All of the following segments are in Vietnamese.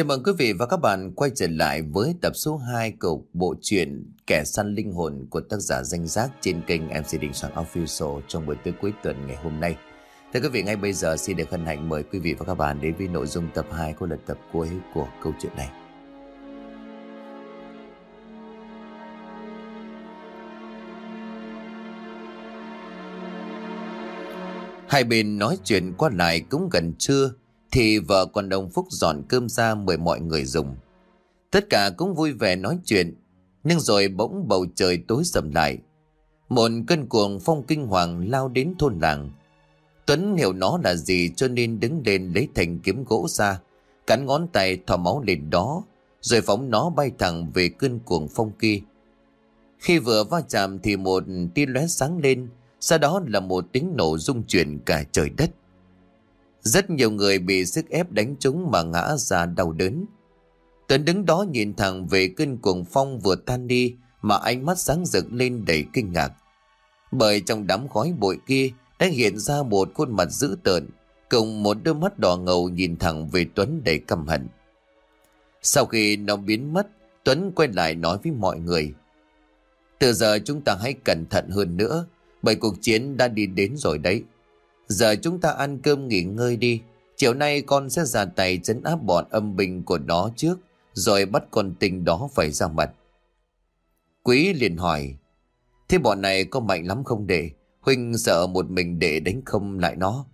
Chào mừng quý vị và các bạn quay trở lại với tập số 2 của bộ truyện Kẻ săn linh hồn của tác giả danh giác trên kênh MC Đình Soạn Official trong buổi tối cuối tuần ngày hôm nay. Thưa quý vị, ngay bây giờ xin được hân hạnh mời quý vị và các bạn đến với nội dung tập 2 của lần tập cuối của câu chuyện này. Hai bên nói chuyện qua lại cũng gần trưa thì vợ con đồng Phúc dọn cơm ra mời mọi người dùng. Tất cả cũng vui vẻ nói chuyện, nhưng rồi bỗng bầu trời tối sầm lại. Một cơn cuồng phong kinh hoàng lao đến thôn làng. Tuấn hiểu nó là gì cho nên đứng lên lấy thành kiếm gỗ ra, cắn ngón tay thò máu lên đó, rồi phóng nó bay thẳng về cơn cuồng phong kia. Khi vừa va chạm thì một tia lóe sáng lên, sau đó là một tiếng nổ rung chuyển cả trời đất. Rất nhiều người bị sức ép đánh trúng mà ngã ra đau đớn. Tuấn đứng đó nhìn thẳng về cơn cuồng phong vừa tan đi mà ánh mắt sáng rực lên đầy kinh ngạc. Bởi trong đám khói bụi kia đã hiện ra một khuôn mặt dữ tợn cùng một đôi mắt đỏ ngầu nhìn thẳng về Tuấn đầy căm hận. Sau khi nó biến mất, Tuấn quay lại nói với mọi người. Từ giờ chúng ta hãy cẩn thận hơn nữa, bởi cuộc chiến đã đi đến rồi đấy. Giờ chúng ta ăn cơm nghỉ ngơi đi. Chiều nay con sẽ ra tay chấn áp bọn âm binh của nó trước, rồi bắt con tình đó phải ra mặt. Quý liền hỏi, thế bọn này có mạnh lắm không đệ? Huynh sợ một mình để đánh không lại nó.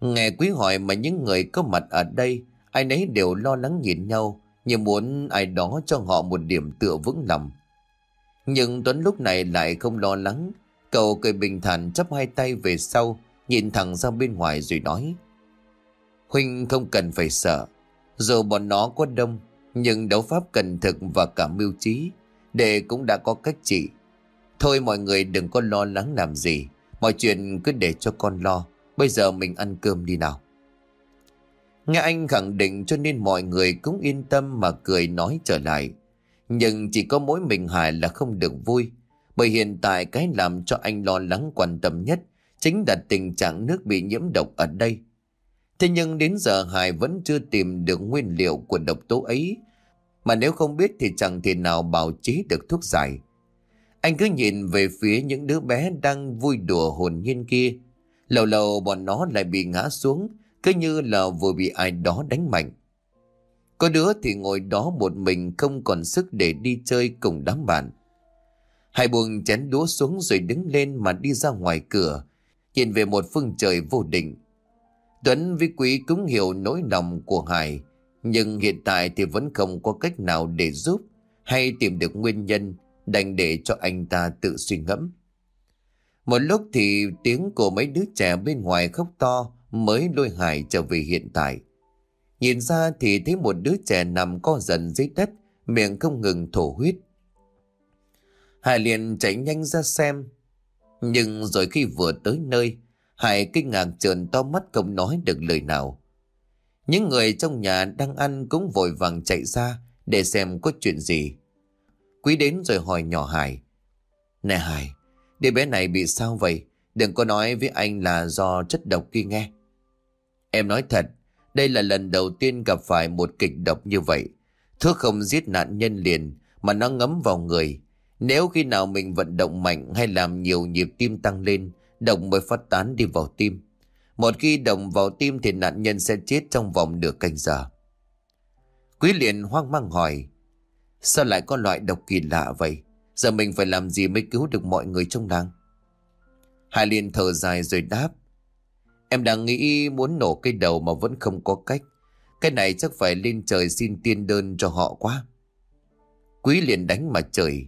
Nghe quý hỏi mà những người có mặt ở đây, ai nấy đều lo lắng nhìn nhau, như muốn ai đó cho họ một điểm tựa vững lòng. Nhưng Tuấn lúc này lại không lo lắng, Cậu cười bình thản chắp hai tay về sau, nhìn thẳng ra bên ngoài rồi nói. Huynh không cần phải sợ, dù bọn nó có đông, nhưng đấu pháp cần thực và cả mưu trí, đệ cũng đã có cách trị. Thôi mọi người đừng có lo lắng làm gì, mọi chuyện cứ để cho con lo, bây giờ mình ăn cơm đi nào. Nghe anh khẳng định cho nên mọi người cũng yên tâm mà cười nói trở lại. Nhưng chỉ có mỗi mình Hải là không được vui. Bởi hiện tại cái làm cho anh lo lắng quan tâm nhất chính là tình trạng nước bị nhiễm độc ở đây. Thế nhưng đến giờ Hải vẫn chưa tìm được nguyên liệu của độc tố ấy. Mà nếu không biết thì chẳng thể nào bào chế được thuốc giải. Anh cứ nhìn về phía những đứa bé đang vui đùa hồn nhiên kia. Lâu lâu bọn nó lại bị ngã xuống, cứ như là vừa bị ai đó đánh mạnh. Có đứa thì ngồi đó một mình không còn sức để đi chơi cùng đám bạn. Hai buông chén đũa xuống rồi đứng lên mà đi ra ngoài cửa, nhìn về một phương trời vô định. Tuấn với Quý cũng hiểu nỗi lòng của Hải, nhưng hiện tại thì vẫn không có cách nào để giúp hay tìm được nguyên nhân đành để cho anh ta tự suy ngẫm. Một lúc thì tiếng của mấy đứa trẻ bên ngoài khóc to mới lôi Hải trở về hiện tại. Nhìn ra thì thấy một đứa trẻ nằm co dần dưới đất, miệng không ngừng thổ huyết. Hải liền chạy nhanh ra xem. Nhưng rồi khi vừa tới nơi, Hải kinh ngạc trợn to mắt không nói được lời nào. Những người trong nhà đang ăn cũng vội vàng chạy ra để xem có chuyện gì. Quý đến rồi hỏi nhỏ Hải. Nè Hải, đứa bé này bị sao vậy? Đừng có nói với anh là do chất độc kia nghe. Em nói thật, đây là lần đầu tiên gặp phải một kịch độc như vậy. Thuốc không giết nạn nhân liền mà nó ngấm vào người. Nếu khi nào mình vận động mạnh hay làm nhiều nhịp tim tăng lên, độc mới phát tán đi vào tim. Một khi động vào tim thì nạn nhân sẽ chết trong vòng nửa canh giờ. Quý liền hoang mang hỏi, sao lại có loại độc kỳ lạ vậy? Giờ mình phải làm gì mới cứu được mọi người trong làng? Hải liền thở dài rồi đáp, em đang nghĩ muốn nổ cây đầu mà vẫn không có cách. Cái này chắc phải lên trời xin tiên đơn cho họ quá. Quý liền đánh mà trời,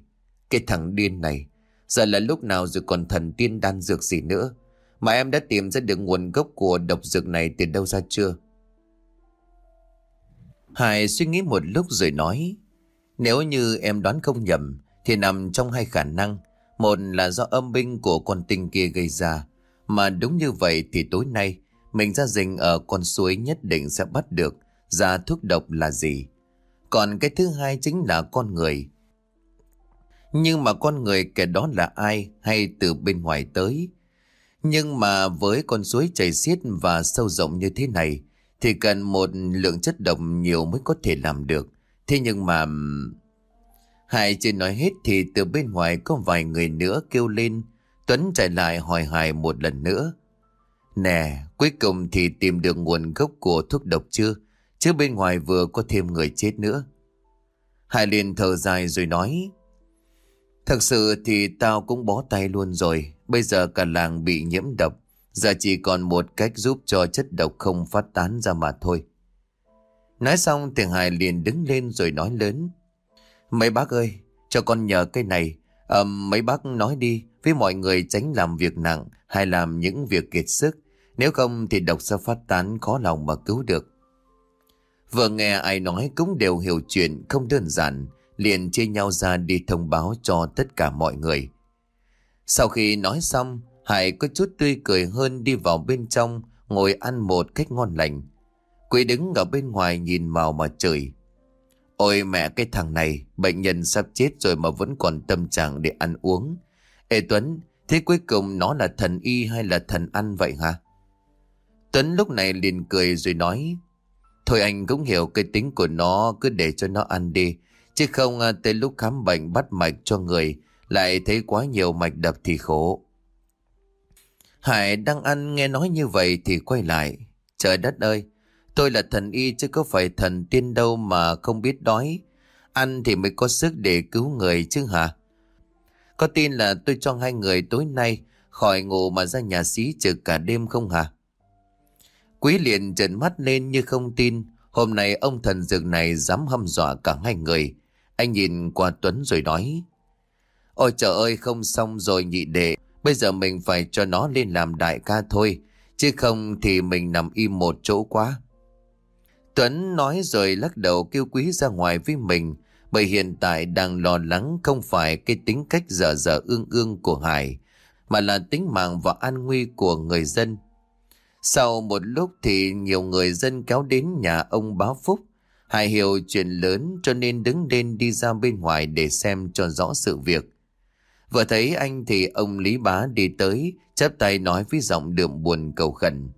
cái thằng điên này, giờ là lúc nào rồi còn thần tiên đan dược gì nữa. Mà em đã tìm ra được nguồn gốc của độc dược này từ đâu ra chưa? Hải suy nghĩ một lúc rồi nói, nếu như em đoán không nhầm, thì nằm trong hai khả năng. Một là do âm binh của con tinh kia gây ra, mà đúng như vậy thì tối nay, mình ra rình ở con suối nhất định sẽ bắt được ra thuốc độc là gì. Còn cái thứ hai chính là con người. Nhưng mà con người kẻ đó là ai hay từ bên ngoài tới? Nhưng mà với con suối chảy xiết và sâu rộng như thế này thì cần một lượng chất độc nhiều mới có thể làm được. Thế nhưng mà... Hải chưa nói hết thì từ bên ngoài có vài người nữa kêu lên. Tuấn chạy lại hỏi Hải một lần nữa. Nè, cuối cùng thì tìm được nguồn gốc của thuốc độc chưa? Chứ bên ngoài vừa có thêm người chết nữa. Hải liền thở dài rồi nói. Thật sự thì tao cũng bó tay luôn rồi. Bây giờ cả làng bị nhiễm độc. Giờ chỉ còn một cách giúp cho chất độc không phát tán ra mà thôi. Nói xong thì Hải liền đứng lên rồi nói lớn. Mấy bác ơi, cho con nhờ cái này. À, mấy bác nói đi với mọi người tránh làm việc nặng hay làm những việc kiệt sức. Nếu không thì độc sẽ phát tán khó lòng mà cứu được. Vừa nghe ai nói cũng đều hiểu chuyện không đơn giản, liền chia nhau ra đi thông báo cho tất cả mọi người. Sau khi nói xong, Hải có chút tươi cười hơn đi vào bên trong, ngồi ăn một cách ngon lành. Quý đứng ở bên ngoài nhìn vào mà chửi. Ôi mẹ cái thằng này, bệnh nhân sắp chết rồi mà vẫn còn tâm trạng để ăn uống. Ê Tuấn, thế cuối cùng nó là thần y hay là thần ăn vậy hả? Tuấn lúc này liền cười rồi nói Thôi anh cũng hiểu cái tính của nó cứ để cho nó ăn đi Chứ không à, tới lúc khám bệnh bắt mạch cho người, Lại thấy quá nhiều mạch đập thì khổ. Hải đang ăn nghe nói như vậy thì quay lại. Trời đất ơi, Tôi là thần y chứ có phải thần tiên đâu mà không biết đói. Ăn thì mới có sức để cứu người chứ hả? Có tin là tôi cho hai người tối nay Khỏi ngủ mà ra nhà xí trực cả đêm không hả? Quý liền trợn mắt lên như không tin. Hôm nay ông thần dược này dám hăm dọa cả hai người. Anh nhìn qua Tuấn rồi nói. Ôi trời ơi, không xong rồi nhị đệ. Bây giờ mình phải cho nó lên làm đại ca thôi. Chứ không thì mình nằm im một chỗ quá. Tuấn nói rồi lắc đầu kêu quý ra ngoài với mình. Bởi hiện tại đang lo lắng không phải cái tính cách dở dở ương ương của Hải. Mà là tính mạng và an nguy của người dân. Sau một lúc thì nhiều người dân kéo đến nhà ông bá Phúc. Hải hiểu chuyện lớn cho nên đứng lên đi ra bên ngoài để xem cho rõ sự việc. Vừa thấy anh thì ông Lý Bá đi tới, chắp tay nói với giọng đượm buồn cầu khẩn.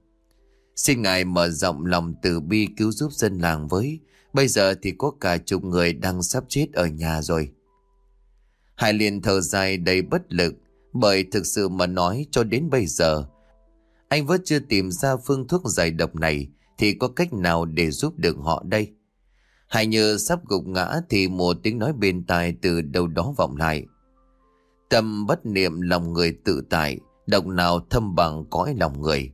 Xin ngài mở rộng lòng từ bi cứu giúp dân làng với. Bây giờ thì có cả chục người đang sắp chết ở nhà rồi. Hải liền thở dài đầy bất lực, bởi thực sự mà nói cho đến bây giờ, anh vẫn chưa tìm ra phương thuốc giải độc này thì có cách nào để giúp được họ đây? Hải nhờ sắp gục ngã thì một tiếng nói bên tai từ đâu đó vọng lại. Tâm bất niệm lòng người tự tại, độc nào thâm bằng cõi lòng người.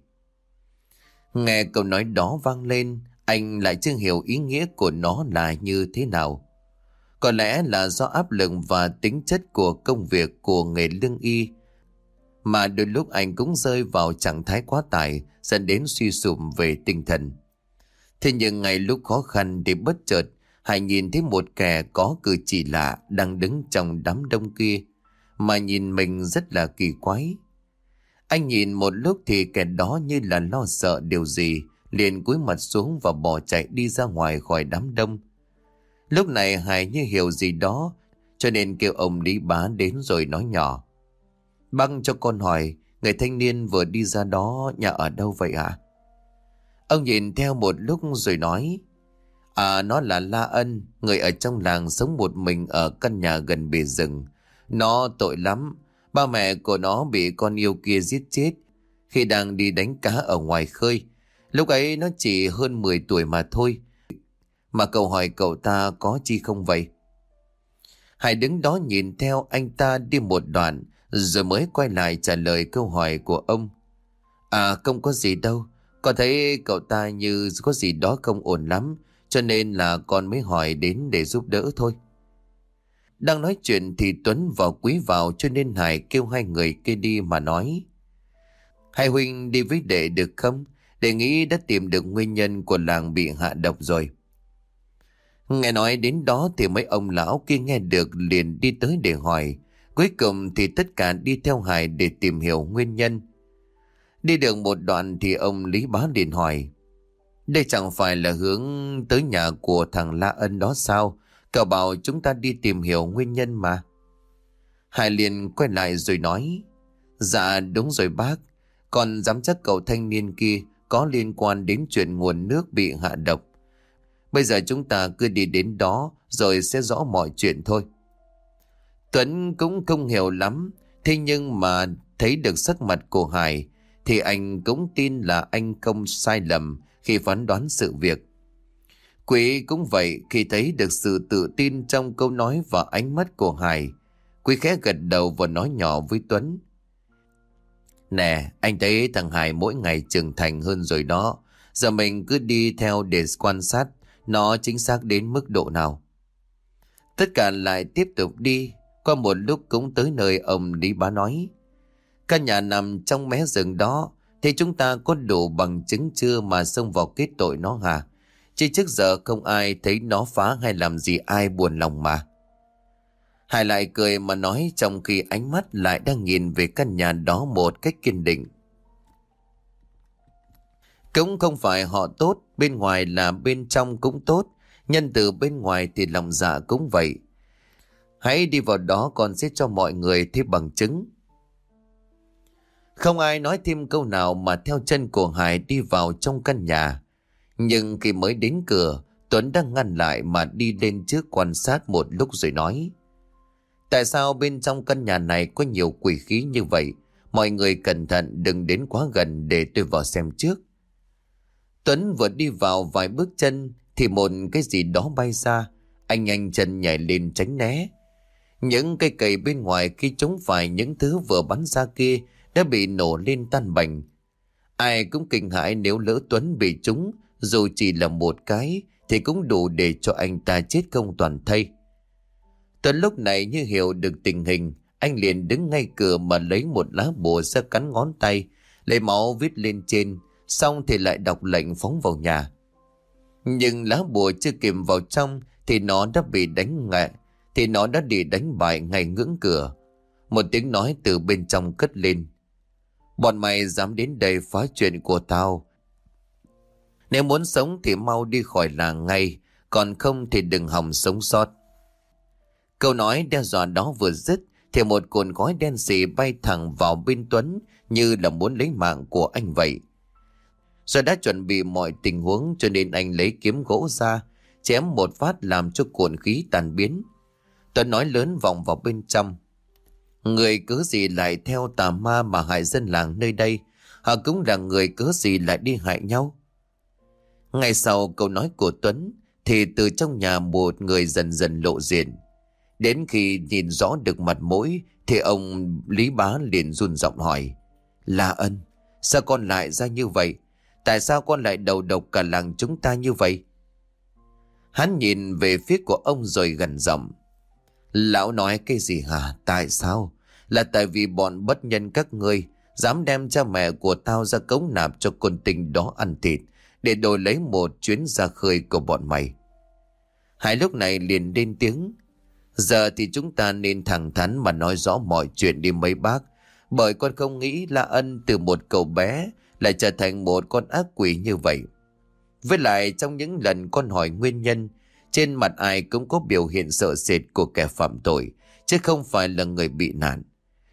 Nghe câu nói đó vang lên, anh lại chưa hiểu ý nghĩa của nó là như thế nào. Có lẽ là do áp lực và tính chất của công việc của nghề lương y mà đôi lúc anh cũng rơi vào trạng thái quá tải dẫn đến suy sụp về tinh thần. Thế nhưng ngày lúc khó khăn thì bất chợt Hải nhìn thấy một kẻ có cử chỉ lạ đang đứng trong đám đông kia mà nhìn mình rất là kỳ quái. Anh nhìn một lúc thì kẻ đó như là lo sợ điều gì liền cúi mặt xuống và bỏ chạy đi ra ngoài khỏi đám đông. Lúc này Hải như hiểu gì đó cho nên kêu ông Lý Bá đến rồi nói nhỏ. Băng cho con hỏi, người thanh niên vừa đi ra đó nhà ở đâu vậy ạ? Ông nhìn theo một lúc rồi nói, À nó là La Ân, người ở trong làng sống một mình ở căn nhà gần bề rừng. Nó tội lắm, ba mẹ của nó bị con yêu kia giết chết khi đang đi đánh cá ở ngoài khơi. Lúc ấy nó chỉ hơn 10 tuổi mà thôi. Mà cậu hỏi cậu ta có chi không vậy? Hải đứng đó nhìn theo anh ta đi một đoạn rồi mới quay lại trả lời câu hỏi của ông. À không có gì đâu, con thấy cậu ta như có gì đó không ổn lắm, cho nên là con mới hỏi đến để giúp đỡ thôi. Đang nói chuyện thì Tuấn vào quý vào cho nên Hải kêu hai người kia đi mà nói. Hai huynh đi với đệ được không? Đệ nghĩ đã tìm được nguyên nhân của làng bị hạ độc rồi. Nghe nói đến đó thì mấy ông lão kia nghe được liền đi tới để hỏi. Cuối cùng thì tất cả đi theo Hải để tìm hiểu nguyên nhân. Đi được một đoạn thì ông Lý Bá liền hỏi. Đây chẳng phải là hướng tới nhà của thằng La Ân đó sao? Cậu bảo chúng ta đi tìm hiểu nguyên nhân mà. Hải liền quay lại rồi nói. Dạ đúng rồi bác. Còn dám chắc cậu thanh niên kia có liên quan đến chuyện nguồn nước bị hạ độc. Bây giờ chúng ta cứ đi đến đó rồi sẽ rõ mọi chuyện thôi. Tuấn cũng không hiểu lắm, thế nhưng mà thấy được sắc mặt của Hải thì anh cũng tin là anh không sai lầm khi phán đoán sự việc. Quý cũng vậy khi thấy được sự tự tin trong câu nói và ánh mắt của Hải. Quý khẽ gật đầu và nói nhỏ với Tuấn. Nè, anh thấy thằng Hải mỗi ngày trưởng thành hơn rồi đó. Giờ mình cứ đi theo để quan sát nó chính xác đến mức độ nào. Tất cả lại tiếp tục đi. Qua một lúc cũng tới nơi ông Lý Bá nói. Căn nhà nằm trong mé rừng đó thì chúng ta có đủ bằng chứng chưa mà xông vào kết tội nó hả? Chỉ trước giờ không ai thấy nó phá hay làm gì ai buồn lòng mà. Hải lại cười mà nói trong khi ánh mắt lại đang nhìn về căn nhà đó một cách kiên định. Cũng không phải họ tốt, bên ngoài là bên trong cũng tốt, nhân từ bên ngoài thì lòng dạ cũng vậy. Hãy đi vào đó còn sẽ cho mọi người thêm bằng chứng. Không ai nói thêm câu nào mà theo chân của Hải đi vào trong căn nhà. Nhưng khi mới đến cửa, Tuấn đang ngăn lại mà đi lên trước quan sát một lúc rồi nói. Tại sao bên trong căn nhà này có nhiều quỷ khí như vậy? Mọi người cẩn thận đừng đến quá gần để tôi vào xem trước. Tuấn vừa đi vào vài bước chân thì một cái gì đó bay ra. Anh nhanh chân nhảy lên tránh né. Những cây cầy bên ngoài khi chúng phải những thứ vừa bắn ra kia đã bị nổ lên tan bành. Ai cũng kinh hãi nếu lỡ Tuấn bị chúng, dù chỉ là một cái, thì cũng đủ để cho anh ta chết công toàn thây. Tuấn lúc này như hiểu được tình hình, anh liền đứng ngay cửa mà lấy một lá bùa ra cắn ngón tay, lấy máu viết lên trên, xong thì lại đọc lệnh phóng vào nhà. Nhưng lá bùa chưa kịp vào trong thì nó đã bị đánh ngại, thì nó đã bị đánh bại ngay ngưỡng cửa. Một tiếng nói từ bên trong cất lên. Bọn mày dám đến đây phá chuyện của tao. Nếu muốn sống thì mau đi khỏi làng ngay, còn không thì đừng hòng sống sót. Câu nói đe dọa đó vừa dứt, thì một cồn gói đen xì bay thẳng vào bên Tuấn như là muốn lấy mạng của anh vậy. Rồi đã chuẩn bị mọi tình huống cho nên anh lấy kiếm gỗ ra, chém một phát làm cho cuộn khí tàn biến. Tuấn nói lớn vòng vào bên trong. Người cớ gì lại theo tà ma mà hại dân làng nơi đây? Họ cũng là người cớ gì lại đi hại nhau? Ngay sau câu nói của Tuấn, thì từ trong nhà một người dần dần lộ diện. Đến khi nhìn rõ được mặt mũi, thì ông Lý Bá liền run giọng hỏi. La ân, sao con lại ra như vậy? Tại sao con lại đầu độc cả làng chúng ta như vậy? Hắn nhìn về phía của ông rồi gần giọng. Lão nói cái gì hả? Tại sao? Là tại vì bọn bất nhân các ngươi dám đem cha mẹ của tao ra cống nạp cho con tình đó ăn thịt để đổi lấy một chuyến ra khơi của bọn mày. Hai lúc này liền lên tiếng. Giờ thì chúng ta nên thẳng thắn mà nói rõ mọi chuyện đi mấy bác. Bởi con không nghĩ là ân từ một cậu bé lại trở thành một con ác quỷ như vậy. Với lại trong những lần con hỏi nguyên nhân, trên mặt ai cũng có biểu hiện sợ sệt của kẻ phạm tội, chứ không phải là người bị nạn.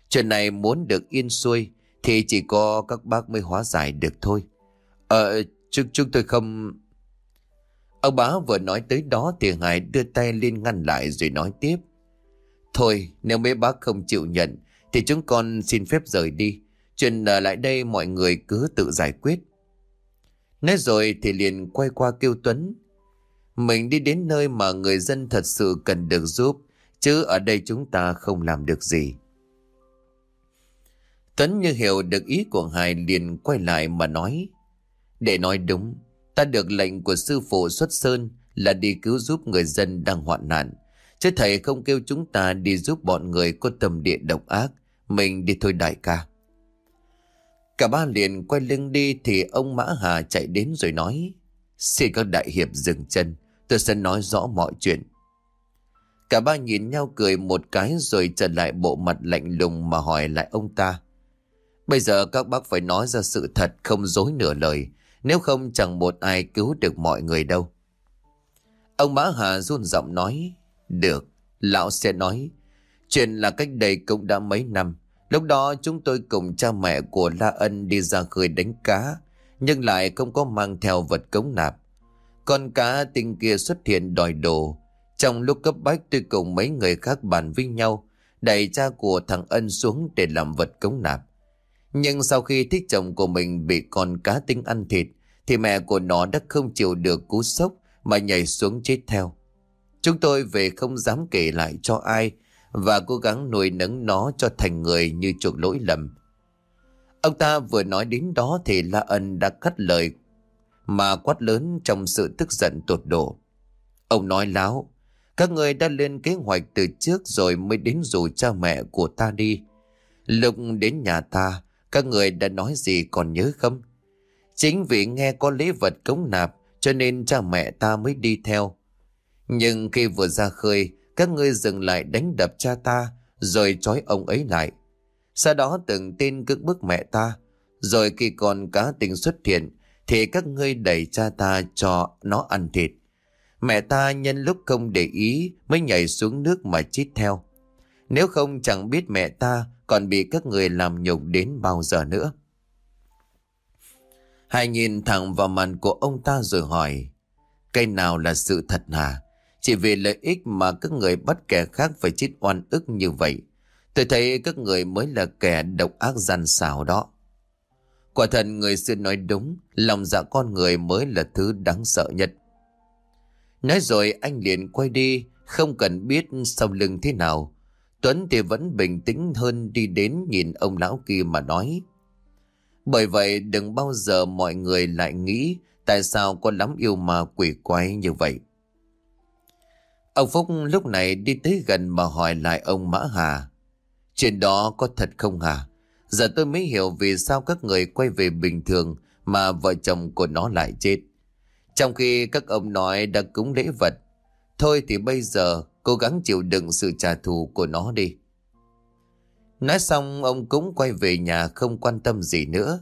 Chuyện này muốn được yên xuôi thì chỉ có các bác mới hóa giải được thôi. Ờ, chúng, chúng tôi không... Ông bá vừa nói tới đó thì Hải đưa tay lên ngăn lại rồi nói tiếp. Thôi, nếu mấy bác không chịu nhận thì chúng con xin phép rời đi. Chuyện ở lại đây mọi người cứ tự giải quyết. Nói rồi thì liền quay qua kêu Tuấn. Mình đi đến nơi mà người dân thật sự cần được giúp, chứ ở đây chúng ta không làm được gì. Tuấn như hiểu được ý của Hải liền quay lại mà nói. Để nói đúng, ta được lệnh của sư phụ xuất sơn là đi cứu giúp người dân đang hoạn nạn. Chứ thầy không kêu chúng ta đi giúp bọn người có tâm địa độc ác. Mình đi thôi đại ca. Cả ba liền quay lưng đi thì ông Mã Hà chạy đến rồi nói. Xin các đại hiệp dừng chân, tôi sẽ nói rõ mọi chuyện. Cả ba nhìn nhau cười một cái rồi trở lại bộ mặt lạnh lùng mà hỏi lại ông ta. Bây giờ các bác phải nói ra sự thật không dối nửa lời, nếu không chẳng một ai cứu được mọi người đâu. Ông Mã Hà run giọng nói, được, lão sẽ nói. Chuyện là cách đây cũng đã mấy năm, lúc đó chúng tôi cùng cha mẹ của La Ân đi ra khơi đánh cá, nhưng lại không có mang theo vật cống nạp. Con cá tinh kia xuất hiện đòi đồ. Trong lúc cấp bách tôi cùng mấy người khác bàn với nhau, đẩy cha của thằng Ân xuống để làm vật cống nạp. Nhưng sau khi thích chồng của mình bị con cá tinh ăn thịt, thì mẹ của nó đã không chịu được cú sốc mà nhảy xuống chết theo. Chúng tôi về không dám kể lại cho ai và cố gắng nuôi nấng nó cho thành người như chuộc lỗi lầm. Ông ta vừa nói đến đó thì La Ân đã cắt lời mà quát lớn trong sự tức giận tột độ. Ông nói láo, các người đã lên kế hoạch từ trước rồi mới đến rủ cha mẹ của ta đi. Lúc đến nhà ta, các người đã nói gì còn nhớ không? Chính vì nghe có lễ vật cống nạp cho nên cha mẹ ta mới đi theo. Nhưng khi vừa ra khơi, các ngươi dừng lại đánh đập cha ta rồi trói ông ấy lại. Sau đó từng tin cưỡng bức mẹ ta. Rồi khi còn cá tình xuất hiện thì các ngươi đẩy cha ta cho nó ăn thịt. Mẹ ta nhân lúc không để ý mới nhảy xuống nước mà chít theo. Nếu không chẳng biết mẹ ta còn bị các người làm nhục đến bao giờ nữa. Hai nhìn thẳng vào mặt của ông ta rồi hỏi, Cái nào là sự thật hả? Chỉ vì lợi ích mà các người bắt kẻ khác phải chết oan ức như vậy Tôi thấy các người mới là kẻ độc ác gian xảo đó Quả thật người xưa nói đúng, Lòng dạ con người mới là thứ đáng sợ nhất Nói rồi anh liền quay đi, Không cần biết sau lưng thế nào Tuấn thì vẫn bình tĩnh hơn đi đến nhìn ông lão kia mà nói bởi vậy đừng bao giờ mọi người lại nghĩ tại sao có lắm yêu ma quỷ quái như vậy. Ông Phúc lúc này đi tới gần mà hỏi lại ông Mã Hà. Chuyện đó có thật không hả? Giờ tôi mới hiểu vì sao các người quay về bình thường mà vợ chồng của nó lại chết. Trong khi các ông nói đã cúng lễ vật. Thôi thì bây giờ cố gắng chịu đựng sự trả thù của nó đi. Nói xong ông cũng quay về nhà không quan tâm gì nữa.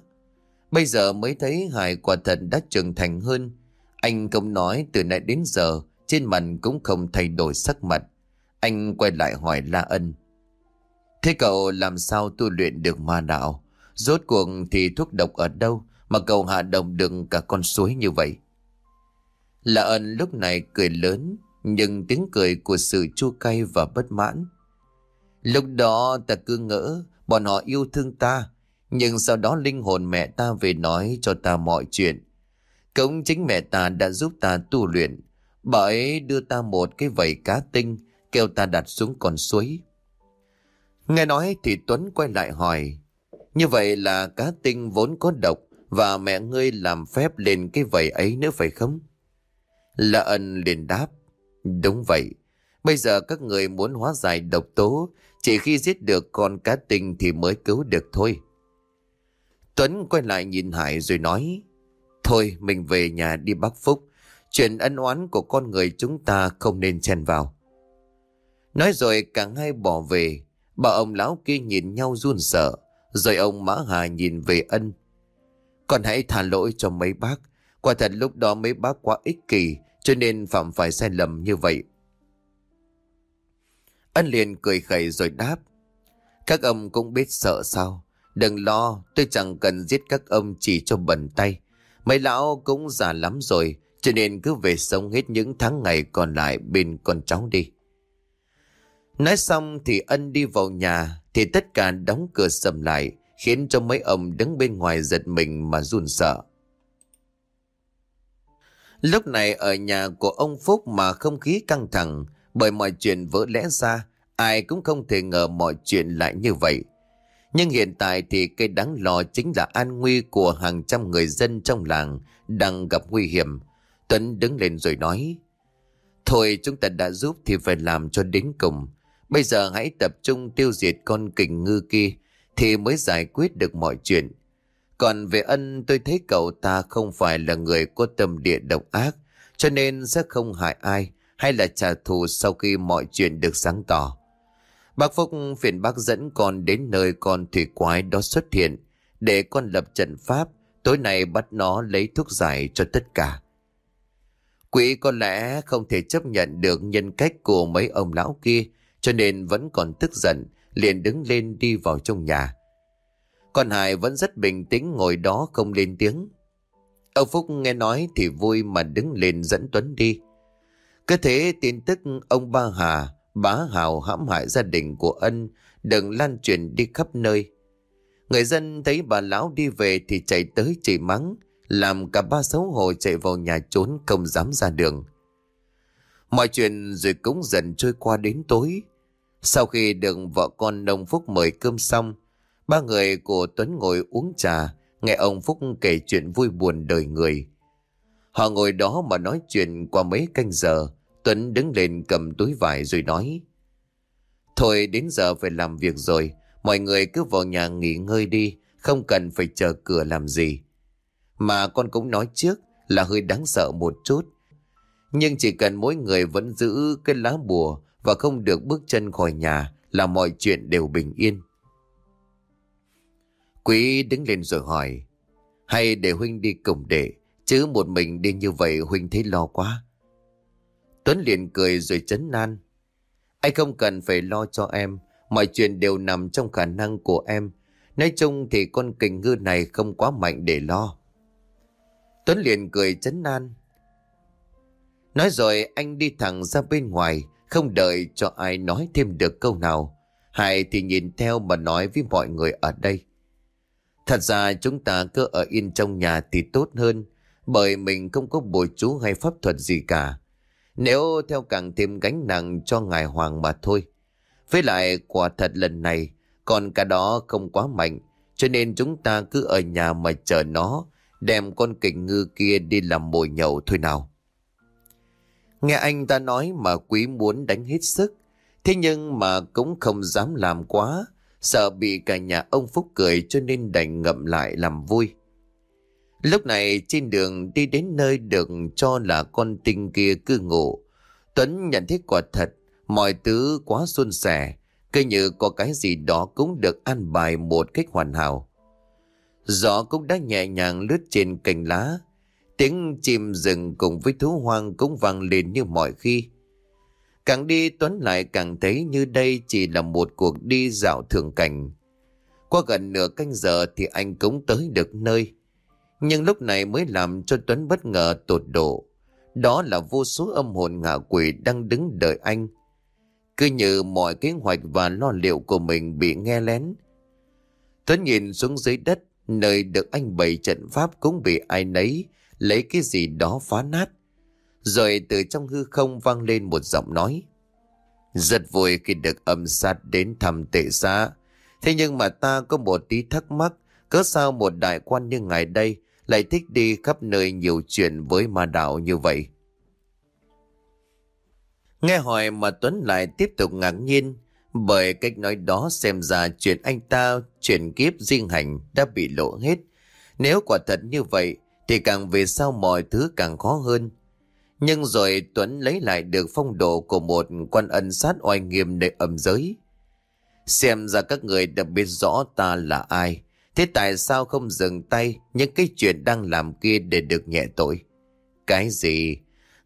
Bây giờ mới thấy Hải quả thật đã trưởng thành hơn. Anh không nói từ nãy đến giờ, trên mặt cũng không thay đổi sắc mặt. Anh quay lại hỏi La Ân. Thế cậu làm sao tu luyện được ma đạo? Rốt cuộc thì thuốc độc ở đâu mà cậu hạ đồng được cả con suối như vậy? Lạ ẩn lúc này cười lớn, nhưng tiếng cười của sự chua cay và bất mãn. Lúc đó ta cứ ngỡ bọn họ yêu thương ta, nhưng sau đó linh hồn mẹ ta về nói cho ta mọi chuyện. Cũng chính mẹ ta đã giúp ta tu luyện. Bà ấy đưa ta một cái vầy cá tinh, kêu ta đặt xuống con suối. Nghe nói thì Tuấn quay lại hỏi. Như vậy là cá tinh vốn có độc và mẹ ngươi làm phép lên cái vầy ấy nữa phải không? Lạ ân liền đáp. Đúng vậy. Bây giờ các người muốn hóa giải độc tố, chỉ khi giết được con cá tinh thì mới cứu được thôi. Tuấn quay lại nhìn Hải rồi nói Thôi mình về nhà đi Bắc Phúc Chuyện ân oán của con người chúng ta không nên chen vào Nói rồi cả hai bỏ về Bà ông lão kia nhìn nhau run sợ Rồi ông Mã Hà nhìn về ân Con hãy thả lỗi cho mấy bác Quả thật lúc đó mấy bác quá ích kỷ Cho nên phạm phải sai lầm như vậy Ân liền cười khẩy rồi đáp Các ông cũng biết sợ sao Đừng lo, tôi chẳng cần giết các ông chỉ cho bẩn tay. Mấy lão cũng già lắm rồi, cho nên cứ về sống hết những tháng ngày còn lại bên con cháu đi. Nói xong thì ân đi vào nhà, thì tất cả đóng cửa sầm lại, khiến cho mấy ông đứng bên ngoài giật mình mà run sợ. Lúc này ở nhà của ông Phúc mà không khí căng thẳng, bởi mọi chuyện vỡ lẽ ra, ai cũng không thể ngờ mọi chuyện lại như vậy. Nhưng hiện tại thì cây đáng lo chính là an nguy của hàng trăm người dân trong làng đang gặp nguy hiểm. Tuấn đứng lên rồi nói. Thôi chúng ta đã giúp thì phải làm cho đến cùng. Bây giờ hãy tập trung tiêu diệt con kình ngư kia thì mới giải quyết được mọi chuyện. Còn về ân, tôi thấy cậu ta không phải là người có tâm địa độc ác, cho nên sẽ không hại ai hay là trả thù sau khi mọi chuyện được sáng tỏ. Bác Phúc, phiền bác dẫn con đến nơi con thủy quái đó xuất hiện để con lập trận pháp, tối nay bắt nó lấy thuốc giải cho tất cả. Quỷ có lẽ không thể chấp nhận được nhân cách của mấy ông lão kia cho nên vẫn còn tức giận liền đứng lên đi vào trong nhà. Còn Hải vẫn rất bình tĩnh ngồi đó không lên tiếng. Ông Phúc nghe nói thì vui mà đứng lên dẫn Tuấn đi. Cứ thế tin tức ông Ba Hà, bá Hào hãm hại gia đình của ân đừng lan truyền đi khắp nơi. Người dân thấy bà lão đi về thì chạy tới chỉ mắng, làm cả ba xấu hổ chạy vào nhà trốn không dám ra đường. Mọi chuyện rồi cũng dần trôi qua đến tối. Sau khi được vợ con ông Phúc mời cơm xong, ba người của Tuấn ngồi uống trà, nghe ông Phúc kể chuyện vui buồn đời người. Họ ngồi đó mà nói chuyện qua mấy canh giờ, Tuấn đứng lên cầm túi vải rồi nói. Thôi đến giờ phải làm việc rồi, mọi người cứ vào nhà nghỉ ngơi đi, không cần phải chờ cửa làm gì. Mà con cũng nói trước là hơi đáng sợ một chút. Nhưng chỉ cần mỗi người vẫn giữ cái lá bùa và không được bước chân khỏi nhà là mọi chuyện đều bình yên. Quý đứng lên rồi hỏi, hay để Huynh đi cùng để, chứ một mình đi như vậy Huynh thấy lo quá. Tuấn liền cười rồi chấn nan. Anh không cần phải lo cho em, mọi chuyện đều nằm trong khả năng của em. Nói chung thì con kình ngư này không quá mạnh để lo. Tuấn liền cười chấn nan, Nói rồi anh đi thẳng ra bên ngoài, không đợi cho ai nói thêm được câu nào. Hải thì nhìn theo mà nói với mọi người ở đây. Thật ra chúng ta cứ ở yên trong nhà thì tốt hơn, bởi mình không có bồi chú hay pháp thuật gì cả. Nếu theo càng thêm gánh nặng cho ngài Hoàng mà thôi. Với lại quả thật lần này, còn cả đó không quá mạnh, cho nên chúng ta cứ ở nhà mà chờ nó, đem con kình ngư kia đi làm mồi nhậu thôi nào. Nghe anh ta nói mà quý muốn đánh hết sức, thế nhưng mà cũng không dám làm quá, sợ bị cả nhà ông Phúc cười cho nên đành ngậm lại làm vui. Lúc này trên đường đi đến nơi được cho là con tinh kia cư ngụ, Tuấn nhận thấy quả thật, mọi thứ quá suôn sẻ, cứ như có cái gì đó cũng được an bài một cách hoàn hảo. Gió cũng đã nhẹ nhàng lướt trên cành lá, tiếng chim rừng cùng với thú hoang cũng vang lên như mọi khi. Càng đi Tuấn lại càng thấy như đây chỉ là một cuộc đi dạo thường cảnh. Qua gần nửa canh giờ thì anh cũng tới được nơi. Nhưng lúc này mới làm cho Tuấn bất ngờ tột độ. Đó là vô số âm hồn ngạ quỷ đang đứng đợi anh. Cứ như mọi kế hoạch và lo liệu của mình bị nghe lén. Tuấn nhìn xuống dưới đất, nơi được anh bày trận pháp cũng bị ai nấy, lấy cái gì đó phá nát. Rồi từ trong hư không vang lên một giọng nói. Rất vui khi được âm sát đến thăm tệ xã. Thế nhưng mà ta có một tí thắc mắc, cớ sao một đại quan như ngài đây lại thích đi khắp nơi nhiều chuyện với ma đạo như vậy. Nghe hỏi mà Tuấn lại tiếp tục ngạc nhiên, bởi cách nói đó xem ra chuyện anh ta chuyển kiếp riêng hành đã bị lộ hết. Nếu quả thật như vậy, thì càng về sau mọi thứ càng khó hơn. Nhưng rồi Tuấn lấy lại được phong độ của một quan ân sát oai nghiêm nơi ẩm giới. Xem ra các người đã biết rõ ta là ai. Thế tại sao không dừng tay những cái chuyện đang làm kia để được nhẹ tội? Cái gì?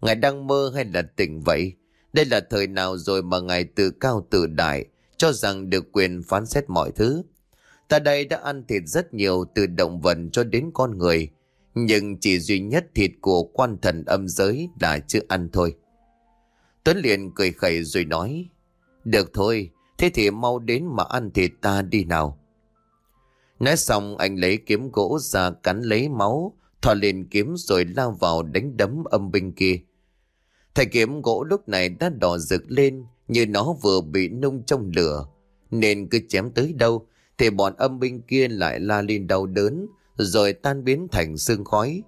Ngài đang mơ hay là tỉnh vậy? Đây là thời nào rồi mà ngài tự cao tự đại, cho rằng được quyền phán xét mọi thứ. Ta đây đã ăn thịt rất nhiều từ động vật cho đến con người, nhưng chỉ duy nhất thịt của quan thần âm giới là chưa ăn thôi. Tuấn liền cười khẩy rồi nói, Được thôi, thế thì mau đến mà ăn thịt ta đi nào. Nói xong anh lấy kiếm gỗ ra cắn lấy máu, thò lên kiếm rồi lao vào đánh đấm âm binh kia. Thầy kiếm gỗ lúc này đã đỏ rực lên như nó vừa bị nung trong lửa. Nên cứ chém tới đâu thì bọn âm binh kia lại la lên đau đớn rồi tan biến thành sương khói.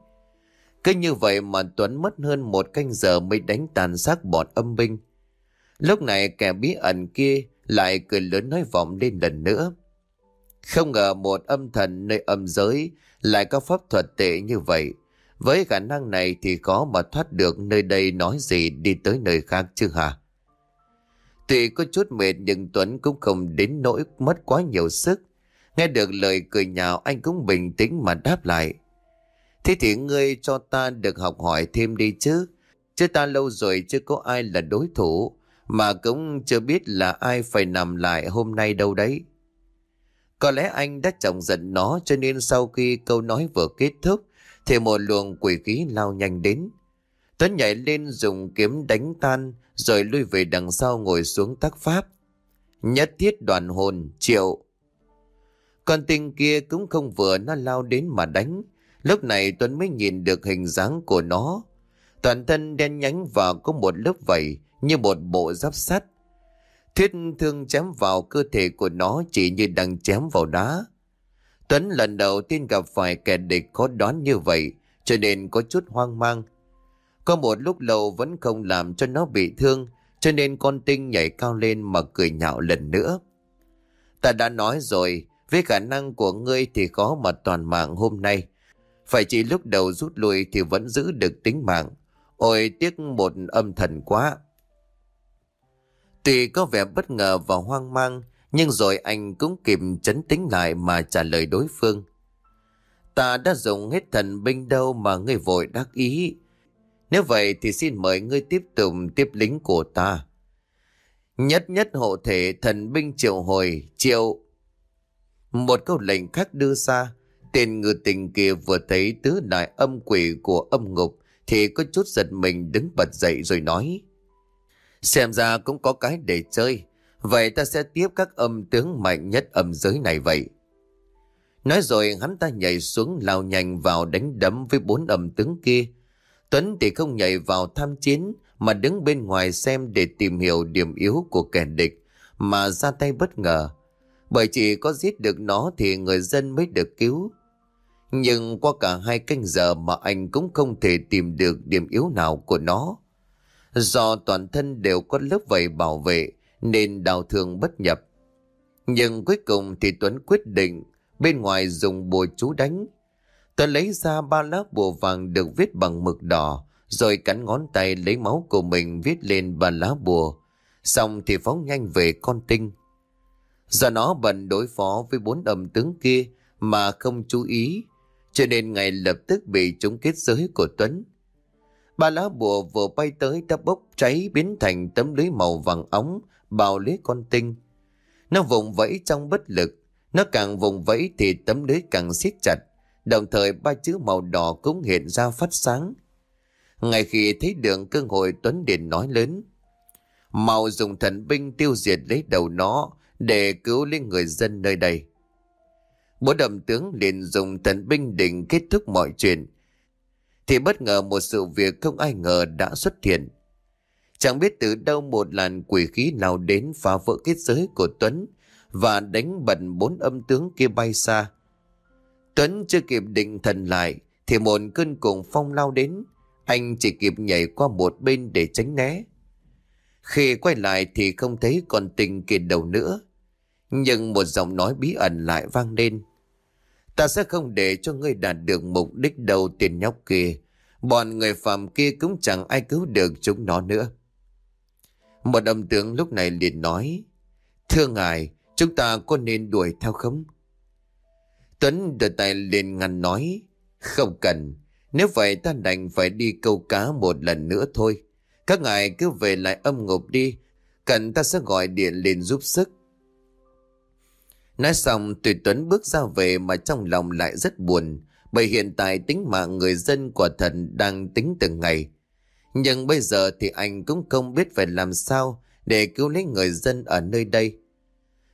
Cứ như vậy mà Tuấn mất hơn một canh giờ mới đánh tàn xác bọn âm binh. Lúc này kẻ bí ẩn kia lại cười lớn nói vọng lên lần nữa. Không ngờ một âm thần nơi âm giới lại có pháp thuật tệ như vậy. Với khả năng này thì khó mà thoát được nơi đây nói gì đi tới nơi khác chứ hả? Tuy có chút mệt nhưng Tuấn cũng không đến nỗi mất quá nhiều sức. Nghe được lời cười nhạo anh cũng bình tĩnh mà đáp lại. Thế thì ngươi cho ta được học hỏi thêm đi chứ. Chứ ta lâu rồi chưa có ai là đối thủ. Mà cũng chưa biết là ai phải nằm lại hôm nay đâu đấy. Có lẽ anh đã chồng giận nó cho nên sau khi câu nói vừa kết thúc Thì một luồng quỷ khí lao nhanh đến. Tuấn nhảy lên dùng kiếm đánh tan rồi lui về đằng sau ngồi xuống tác pháp. Nhất thiết đoàn hồn, triệu. Con tinh kia cũng không vừa nó lao đến mà đánh. Lúc này Tuấn mới nhìn được hình dáng của nó. Toàn thân đen nhánh và có một lớp vảy như một bộ giáp sắt. Thiết thương chém vào cơ thể của nó chỉ như đang chém vào đá. Tuấn lần đầu tiên gặp phải kẻ địch khó đoán như vậy, cho nên có chút hoang mang. Có một lúc lâu vẫn không làm cho nó bị thương, cho nên con tinh nhảy cao lên mà cười nhạo lần nữa. Ta đã nói rồi, với khả năng của ngươi thì khó mà toàn mạng hôm nay. Phải chỉ lúc đầu rút lui thì vẫn giữ được tính mạng. Ôi tiếc một âm thần quá. Tuy có vẻ bất ngờ và hoang mang, nhưng rồi anh cũng kịp chấn tĩnh lại mà trả lời đối phương. Ta đã dùng hết thần binh đâu mà ngươi vội đắc ý. Nếu vậy thì xin mời ngươi tiếp tục tiếp lính của ta. Nhất nhất hộ thể thần binh triệu hồi, triệu. Một câu lệnh khác đưa ra, tên người tình kia vừa thấy tứ đại âm quỷ của âm ngục thì có chút giật mình đứng bật dậy rồi nói. Xem ra cũng có cái để chơi. Vậy ta sẽ tiếp các âm tướng mạnh nhất âm giới này vậy. Nói rồi hắn ta nhảy xuống lao nhanh vào đánh đấm với bốn âm tướng kia. Tuấn thì không nhảy vào tham chiến mà đứng bên ngoài xem để tìm hiểu điểm yếu của kẻ địch mà ra tay bất ngờ. Bởi chỉ có giết được nó thì người dân mới được cứu. Nhưng qua cả hai canh giờ mà anh cũng không thể tìm được điểm yếu nào của nó. Do toàn thân đều có lớp vảy bảo vệ nên đào thương bất nhập. Nhưng cuối cùng thì Tuấn quyết định bên ngoài dùng bùa chú đánh. Tuấn lấy ra ba lá bùa vàng được viết bằng mực đỏ, rồi cắn ngón tay lấy máu của mình viết lên ba lá bùa. Xong thì phóng nhanh về con tinh. Do nó bận đối phó với bốn âm tướng kia mà không chú ý cho nên ngay lập tức bị trúng kết giới của Tuấn. Ba lá bùa vừa bay tới đã bốc cháy biến thành tấm lưới màu vàng óng bao lấy con tinh. Nó vùng vẫy trong bất lực, nó càng vùng vẫy thì tấm lưới càng siết chặt, đồng thời ba chữ màu đỏ cũng hiện ra phát sáng. Ngay khi thấy đường cơ hội Tuấn Điền nói lớn, Màu dùng thần binh tiêu diệt lấy đầu nó để cứu lấy người dân nơi đây. Bố đầm tướng liền dùng thần binh định kết thúc mọi chuyện, thì bất ngờ một sự việc không ai ngờ đã xuất hiện. Chẳng biết từ đâu một làn quỷ khí nào đến phá vỡ kết giới của Tuấn và đánh bật bốn âm tướng kia bay xa. Tuấn chưa kịp định thần lại thì một cơn cuồng phong lao đến. Anh chỉ kịp nhảy qua một bên để tránh né. Khi quay lại thì không thấy còn tình kia đầu nữa. Nhưng một giọng nói bí ẩn lại vang lên. Ta sẽ không để cho ngươi đạt được mục đích đầu tiền nhóc kia. Bọn người phạm kia cũng chẳng ai cứu được chúng nó nữa. Một âm tướng lúc này liền nói. Thưa ngài, chúng ta có nên đuổi theo không? Tuấn đưa tay liền ngăn nói. Không cần, nếu vậy ta đành phải đi câu cá một lần nữa thôi. Các ngài cứ về lại âm ngục đi, cần ta sẽ gọi điện lên giúp sức. Nói xong, Tùy Tuấn bước ra về mà trong lòng lại rất buồn, bởi hiện tại tính mạng người dân của thần đang tính từng ngày. Nhưng bây giờ thì anh cũng không biết phải làm sao để cứu lấy người dân ở nơi đây.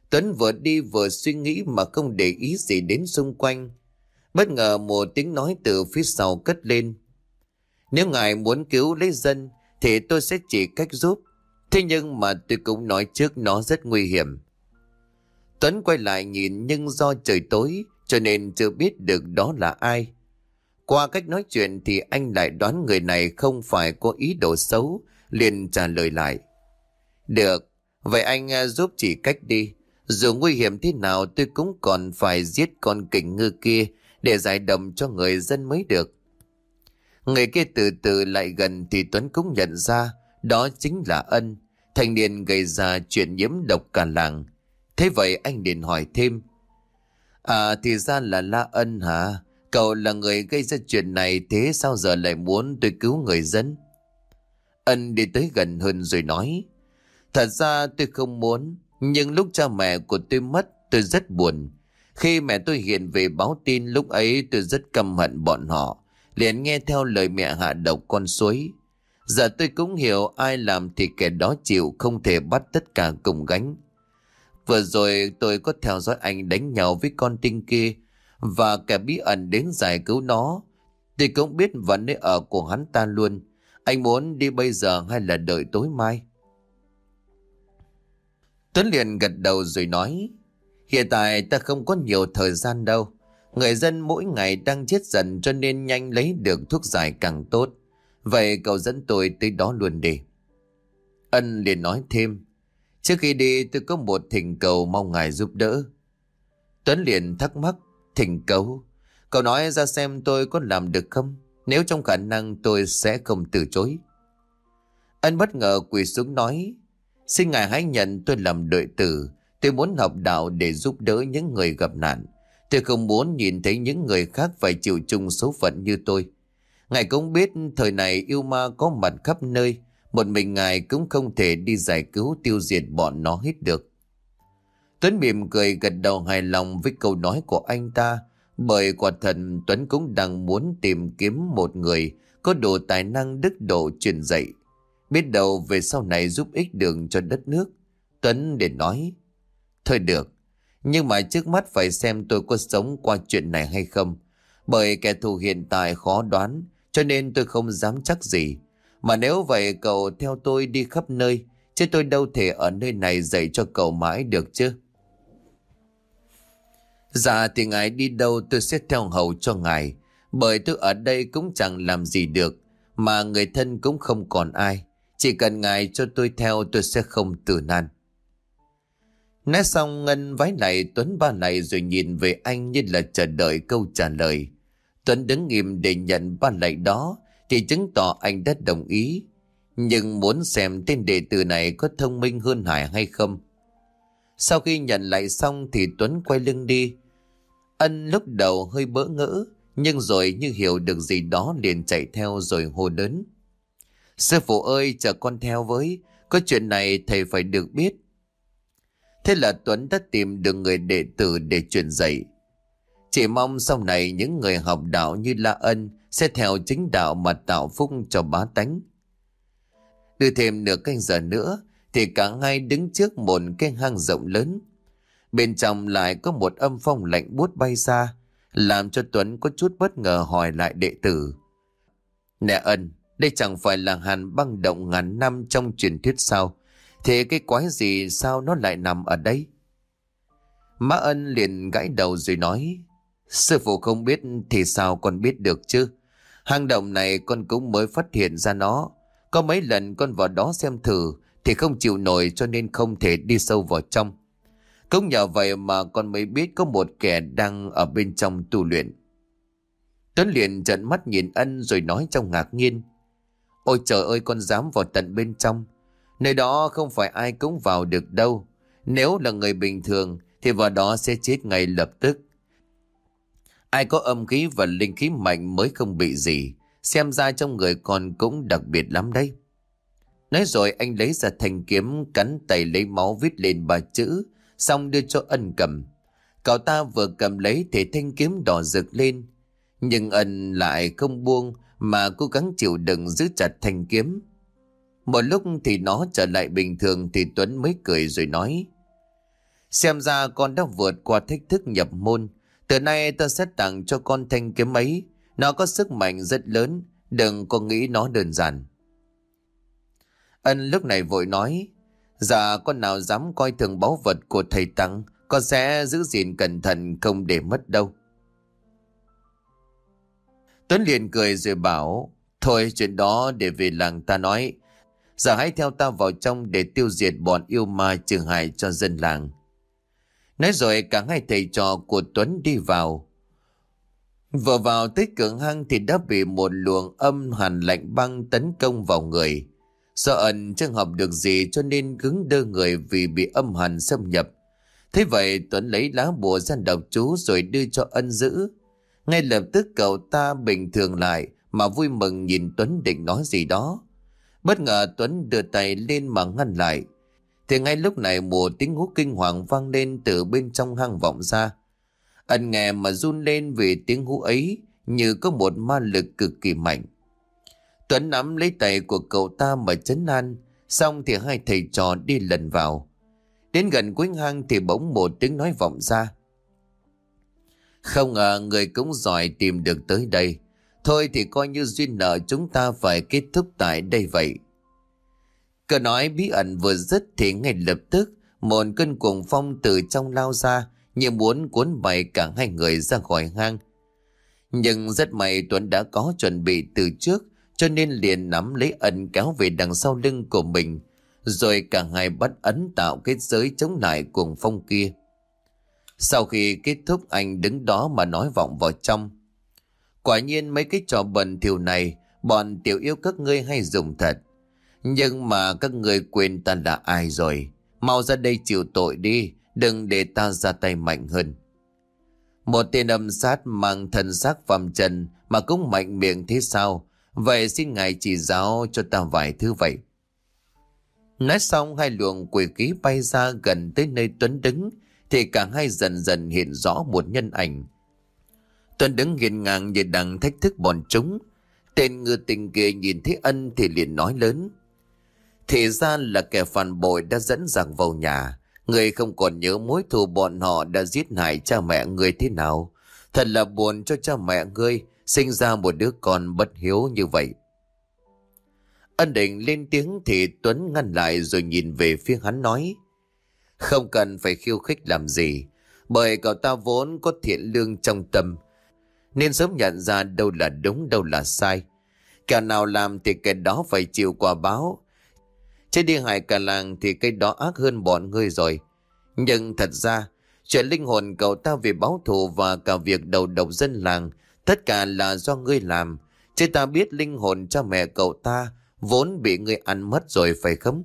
Tuấn vừa đi vừa suy nghĩ mà không để ý gì đến xung quanh. Bất ngờ một tiếng nói từ phía sau cất lên. Nếu ngài muốn cứu lấy dân thì tôi sẽ chỉ cách giúp. Thế nhưng mà tôi cũng nói trước nó rất nguy hiểm. Tuấn quay lại nhìn nhưng do trời tối cho nên chưa biết được đó là ai. Qua cách nói chuyện thì anh lại đoán người này không phải có ý đồ xấu, liền trả lời lại. Được, vậy anh à, giúp chỉ cách đi. Dù nguy hiểm thế nào tôi cũng còn phải giết con kình ngư kia để giải đầm cho người dân mới được. Người kia từ từ lại gần thì Tuấn cũng nhận ra đó chính là ân, thanh niên gây ra chuyện nhiễm độc cả làng. Thế vậy anh liền hỏi thêm. À thì ra là La Ân hả? Cậu là người gây ra chuyện này thế sao giờ lại muốn tôi cứu người dân? Ân đi tới gần hơn rồi nói. Thật ra tôi không muốn, nhưng lúc cha mẹ của tôi mất tôi rất buồn. Khi mẹ tôi hiện về báo tin lúc ấy tôi rất căm hận bọn họ, liền nghe theo lời mẹ hạ độc con suối. Giờ tôi cũng hiểu ai làm thì kẻ đó chịu không thể bắt tất cả cùng gánh. Vừa rồi tôi có theo dõi anh đánh nhau với con tinh kia, và kẻ bí ẩn đến giải cứu nó. thì cũng biết vấn nơi ở của hắn ta luôn. Anh muốn đi bây giờ hay là đợi tối mai? Tuấn liền gật đầu rồi nói, Hiện tại ta không có nhiều thời gian đâu Người dân mỗi ngày đang chết dần cho nên nhanh lấy được thuốc giải càng tốt. Vậy cậu dẫn tôi tới đó luôn đi. Ân liền nói thêm. Trước khi đi, tôi có một thỉnh cầu mong ngài giúp đỡ. Tuấn liền thắc mắc. Thỉnh cầu? Cậu nói ra xem tôi có làm được không? Nếu trong khả năng, tôi sẽ không từ chối. Anh bất ngờ quỳ xuống nói. Xin ngài hãy nhận tôi làm đội tử. Tôi muốn học đạo để giúp đỡ những người gặp nạn. Tôi không muốn nhìn thấy những người khác phải chịu chung số phận như tôi. Ngài cũng biết thời này yêu ma có mặt khắp nơi. Một mình ngài cũng không thể đi giải cứu tiêu diệt bọn nó hết được. Tuấn mỉm cười gật đầu hài lòng với câu nói của anh ta. Bởi quả thật Tuấn cũng đang muốn tìm kiếm một người có đủ tài năng đức độ truyền dạy. Biết đâu về sau này giúp ích đường cho đất nước. Tuấn để nói. Thôi được, nhưng mà trước mắt phải xem tôi có sống qua chuyện này hay không. Bởi kẻ thù hiện tại khó đoán, cho nên tôi không dám chắc gì. Mà nếu vậy cậu theo tôi đi khắp nơi, chứ tôi đâu thể ở nơi này dạy cho cậu mãi được chứ. Dạ thì ngài đi đâu tôi sẽ theo hầu cho ngài, bởi tôi ở đây cũng chẳng làm gì được, mà người thân cũng không còn ai. Chỉ cần ngài cho tôi theo tôi sẽ không tử nan. Nói xong Ngân vái lại Tuấn ba lại rồi nhìn về anh như là chờ đợi câu trả lời. Tuấn đứng im để nhận ba lại đó thì chứng tỏ anh đã đồng ý. Nhưng muốn xem tên đệ tử này có thông minh hơn Hải hay không. Sau khi nhận lại xong thì Tuấn quay lưng đi. Ân lúc đầu hơi bỡ ngỡ nhưng rồi như hiểu được gì đó liền chạy theo rồi hô lớn. Sư phụ ơi chờ con theo với, có chuyện này thầy phải được biết. Thế là Tuấn đã tìm được người đệ tử để truyền dạy. Chỉ mong sau này những người học đạo như La Ân sẽ theo chính đạo mà tạo phúc cho bá tánh. Đưa thêm nửa canh giờ nữa thì cả hai đứng trước một cái hang rộng lớn. Bên trong lại có một âm phong lạnh buốt bay xa, làm cho Tuấn có chút bất ngờ hỏi lại đệ tử. Nè ân, đây chẳng phải là hàn băng động ngàn năm trong truyền thuyết sao? Thế cái quái gì sao nó lại nằm ở đây? Mã ân liền gãi đầu rồi nói Sư phụ không biết thì sao con biết được chứ Hang động này con cũng mới phát hiện ra nó. Có mấy lần con vào đó xem thử Thì không chịu nổi cho nên không thể đi sâu vào trong. Cũng nhờ vậy mà con mới biết có một kẻ đang ở bên trong tu luyện. Tuấn liền trận mắt nhìn ân rồi nói trong ngạc nhiên. Ôi trời ơi, con dám vào tận bên trong. Nơi đó không phải ai cũng vào được đâu. Nếu là người bình thường thì vào đó sẽ chết ngay lập tức. Ai có âm khí và linh khí mạnh mới không bị gì. Xem ra trong người con cũng đặc biệt lắm đấy. Nói rồi anh lấy ra thanh kiếm cắn tay lấy máu viết lên ba chữ, xong đưa cho ân cầm. Cậu ta vừa cầm lấy thì thanh kiếm đỏ rực lên. Nhưng ân lại không buông mà cố gắng chịu đựng giữ chặt thanh kiếm. Một lúc thì nó trở lại bình thường thì Tuấn mới cười rồi nói. Xem ra con đã vượt qua thách thức nhập môn. Từ nay ta sẽ tặng cho con thanh kiếm ấy. Nó có sức mạnh rất lớn. Đừng có nghĩ nó đơn giản. Ân lúc này vội nói. Dạ con nào dám coi thường báu vật của thầy Tăng. Con sẽ giữ gìn cẩn thận, không để mất đâu. Tuấn liền cười rồi bảo. Thôi, chuyện đó để về làng ta nói. Giờ hãy theo ta vào trong để tiêu diệt bọn yêu ma trừ hại cho dân làng. Nói rồi cả hai thầy trò của Tuấn đi vào. Vừa vào tới cửa hang thì đã bị một luồng âm hàn lạnh băng tấn công vào người. Sợ ẩn chẳng học được gì cho nên cứng đơ người vì bị âm hàn xâm nhập. Thế vậy Tuấn lấy lá bùa ra độc chú rồi đưa cho ân giữ. Ngay lập tức cậu ta bình thường lại mà vui mừng nhìn Tuấn định nói gì đó. Bất ngờ Tuấn đưa tay lên mà ngăn lại. Thì ngay lúc này một tiếng hú kinh hoàng vang lên từ bên trong hang vọng ra. Ân nghe mà run lên vì tiếng hú ấy như có một ma lực cực kỳ mạnh. Tuấn nắm lấy tay của cậu ta mà chấn an, xong thì hai thầy trò đi lần vào. Đến gần cuối hang thì bỗng một tiếng nói vọng ra. Không ngờ người cũng giỏi tìm được tới đây. Thôi thì coi như duyên nợ chúng ta phải kết thúc tại đây vậy. Cờ nói bí ẩn vừa dứt thì ngay lập tức, một cơn cuồng phong từ trong lao ra, như muốn cuốn bay cả hai người ra khỏi hang. Nhưng rất may Tuấn đã có chuẩn bị từ trước, cho nên liền nắm lấy ẩn kéo về đằng sau lưng của mình, rồi cả hai bắt ấn tạo kết giới chống lại cuồng phong kia. Sau khi kết thúc, anh đứng đó mà nói vọng vào trong. Quả nhiên mấy cái trò bẩn thiểu này, bọn tiểu yêu các ngươi hay dùng thật. Nhưng mà các người quên ta là ai rồi. Mau ra đây chịu tội đi, đừng để ta ra tay mạnh hơn. Một tên âm sát mang thân xác phàm trần mà cũng mạnh miệng thế sao? Vậy xin ngài chỉ giáo cho ta vài thứ vậy. Nói xong hai luồng quỷ khí bay ra gần tới nơi Tuấn đứng thì cả hai dần dần hiện rõ một nhân ảnh. Tuấn đứng nghiền ngang như đang thách thức bọn chúng. Tên ngư tình kia nhìn thấy ân thì liền nói lớn. Thì ra là kẻ phản bội đã dẫn rằng vào nhà. Người không còn nhớ mối thù bọn họ đã giết hại cha mẹ người thế nào. Thật là buồn cho cha mẹ ngươi sinh ra một đứa con bất hiếu như vậy. Ân định lên tiếng thì Tuấn ngăn lại rồi nhìn về phía hắn nói. Không cần phải khiêu khích làm gì, bởi cậu ta vốn có thiện lương trong tâm, nên sớm nhận ra đâu là đúng đâu là sai. Kẻ nào làm thì kẻ đó phải chịu quả báo. Chứ đi hại cả làng thì cái đó ác hơn bọn ngươi rồi. Nhưng thật ra, chuyện linh hồn cậu ta vì báo thù và cả việc đầu độc dân làng, tất cả là do ngươi làm. Chứ ta biết linh hồn cha mẹ cậu ta vốn bị ngươi ăn mất rồi phải không?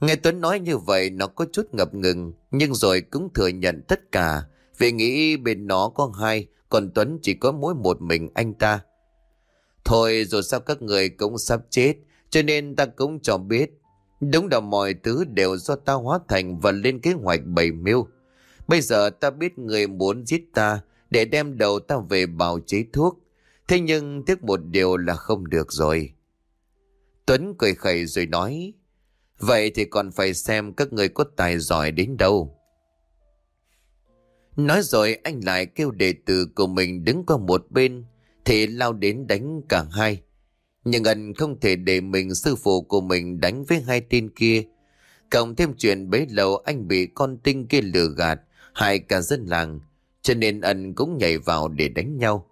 Nghe Tuấn nói như vậy nó có chút ngập ngừng, nhưng rồi cũng thừa nhận tất cả, vì nghĩ bên nó có hai, còn Tuấn chỉ có mỗi một mình anh ta. Thôi rồi sao các người cũng sắp chết, cho nên ta cũng cho biết. Đúng là mọi thứ đều do ta hóa thành và lên kế hoạch bày mưu. Bây giờ ta biết người muốn giết ta để đem đầu ta về bào chế thuốc. Thế nhưng tiếc một điều là không được rồi. Tuấn cười khẩy rồi nói, Vậy thì còn phải xem các người có tài giỏi đến đâu. Nói rồi anh lại kêu đệ tử của mình đứng qua một bên, thì lao đến đánh cả hai. Nhưng anh không thể để mình sư phụ của mình đánh với hai tên kia. Cộng thêm chuyện bấy lâu anh bị con tinh kia lừa gạt, hại cả dân làng, cho nên anh cũng nhảy vào để đánh nhau.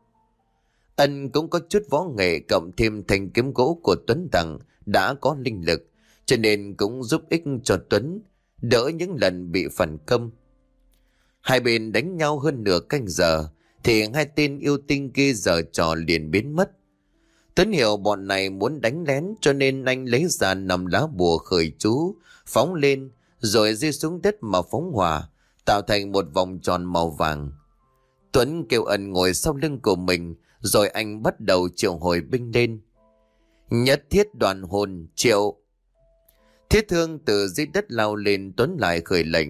Anh cũng có chút võ nghệ cộng thêm thành kiếm gỗ của Tuấn Tặng đã có linh lực, cho nên cũng giúp ích cho Tuấn, đỡ những lần bị phản công. Hai bên đánh nhau hơn nửa canh giờ, thì hai tên yêu tinh kia giờ trò liền biến mất. Tuấn hiểu bọn này muốn đánh lén cho nên anh lấy ra nằm lá bùa khởi chú, phóng lên, rồi rơi xuống đất mà phóng hỏa, tạo thành một vòng tròn màu vàng. Tuấn kêu ẩn ngồi sau lưng của mình, rồi anh bắt đầu triệu hồi binh lên. Nhất thiết đoàn hồn triệu. Thiết thương từ dưới đất lao lên Tuấn lại khởi lệnh.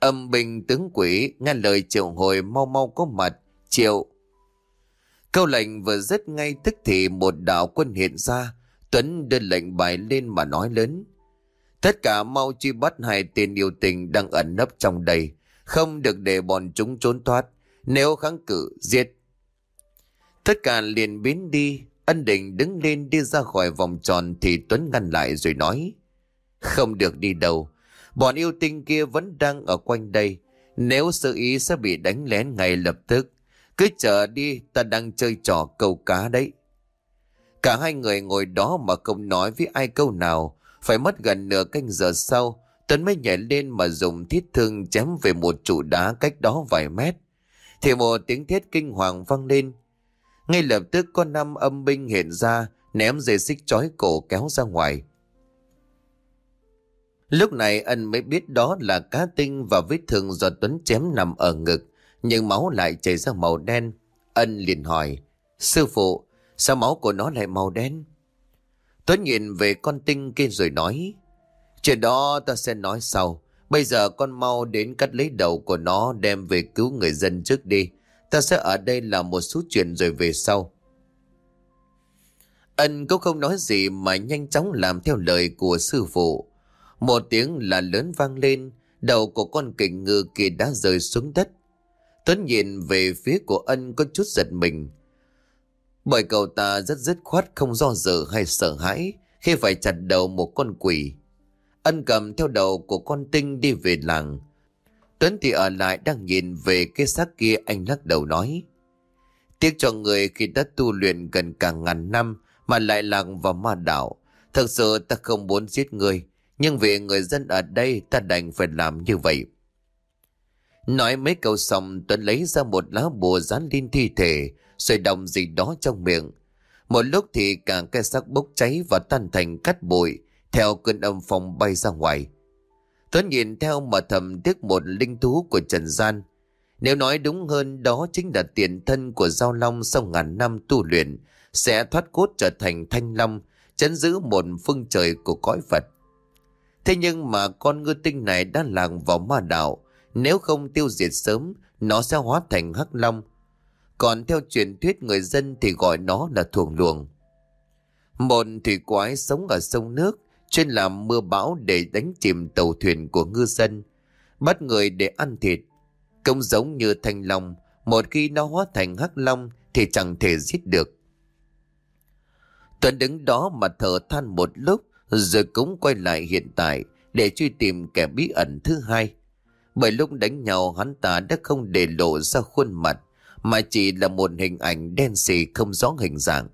Âm binh tướng quỷ nghe lời triệu hồi mau mau có mặt, triệu. Câu lệnh vừa dứt ngay tức thì một đạo quân hiện ra, Tuấn đưa lệnh bài lên mà nói lớn. Tất cả mau truy bắt hai tên yêu tình đang ẩn nấp trong đây, không được để bọn chúng trốn thoát, nếu kháng cự, giết. Tất cả liền biến đi, ân định đứng lên đi ra khỏi vòng tròn thì Tuấn ngăn lại rồi nói. Không được đi đâu, bọn yêu tinh kia vẫn đang ở quanh đây, nếu sơ ý sẽ bị đánh lén ngay lập tức. Cứ chờ đi, ta đang chơi trò câu cá đấy. Cả hai người ngồi đó mà không nói với ai câu nào, phải mất gần nửa canh giờ sau, Tuấn mới nhảy lên mà dùng thiết thương chém về một trụ đá cách đó vài mét. Thì một tiếng thiết kinh hoàng vang lên, ngay lập tức có năm âm binh hiện ra, ném dây xích chói cổ kéo ra ngoài. Lúc này ân mới biết đó là cá tinh và vết thương do Tuấn chém nằm ở ngực, nhưng máu lại chảy ra màu đen. Ân liền hỏi, sư phụ, sao máu của nó lại màu đen? Tuấn nhìn về con tinh kia rồi nói, chuyện đó ta sẽ nói sau. Bây giờ con mau đến cắt lấy đầu của nó đem về cứu người dân trước đi. Ta sẽ ở đây làm một số chuyện rồi về sau. Ân cũng không nói gì mà nhanh chóng làm theo lời của sư phụ. Một tiếng là lớn vang lên, đầu của con kình ngư kia đã rơi xuống đất. Tuấn nhìn về phía của ân có chút giật mình. Bởi cậu ta rất dứt khoát không do dự hay sợ hãi khi phải chặt đầu một con quỷ. Ân cầm theo đầu của con tinh đi về làng. Tuấn thì ở lại đang nhìn về cái xác kia anh lắc đầu nói. Tiếc cho người khi đã tu luyện gần cả ngàn năm mà lại lạc vào ma đảo. Thật sự ta không muốn giết người, nhưng vì người dân ở đây ta đành phải làm như vậy. Nói mấy câu xong Tuấn lấy ra một lá bùa dán lên thi thể rồi đồng gì đó trong miệng. Một lúc thì cả cái xác bốc cháy và tan thành cát bụi theo cơn âm phong bay ra ngoài. Tuấn nhìn theo mà thầm tiếc một linh thú của Trần Gian. Nếu nói đúng hơn đó chính là tiền thân của Giao Long sau ngàn năm tu luyện sẽ thoát cốt trở thành thanh long, chấn giữ một phương trời của cõi Phật. Thế nhưng mà con ngư tinh này đã làng vào ma đạo, nếu không tiêu diệt sớm, nó sẽ hóa thành hắc long. Còn theo truyền thuyết người dân thì gọi nó là thuồng luồng. Một thủy quái sống ở sông nước, chuyên làm mưa bão để đánh chìm tàu thuyền của ngư dân, bắt người để ăn thịt. Công giống như thanh long, một khi nó hóa thành hắc long thì chẳng thể giết được. Tuấn đứng đó mà thở than một lúc rồi cũng quay lại hiện tại để truy tìm kẻ bí ẩn thứ hai. Bởi lúc đánh nhau hắn ta đã không để lộ ra khuôn mặt mà chỉ là một hình ảnh đen xì không rõ hình dạng.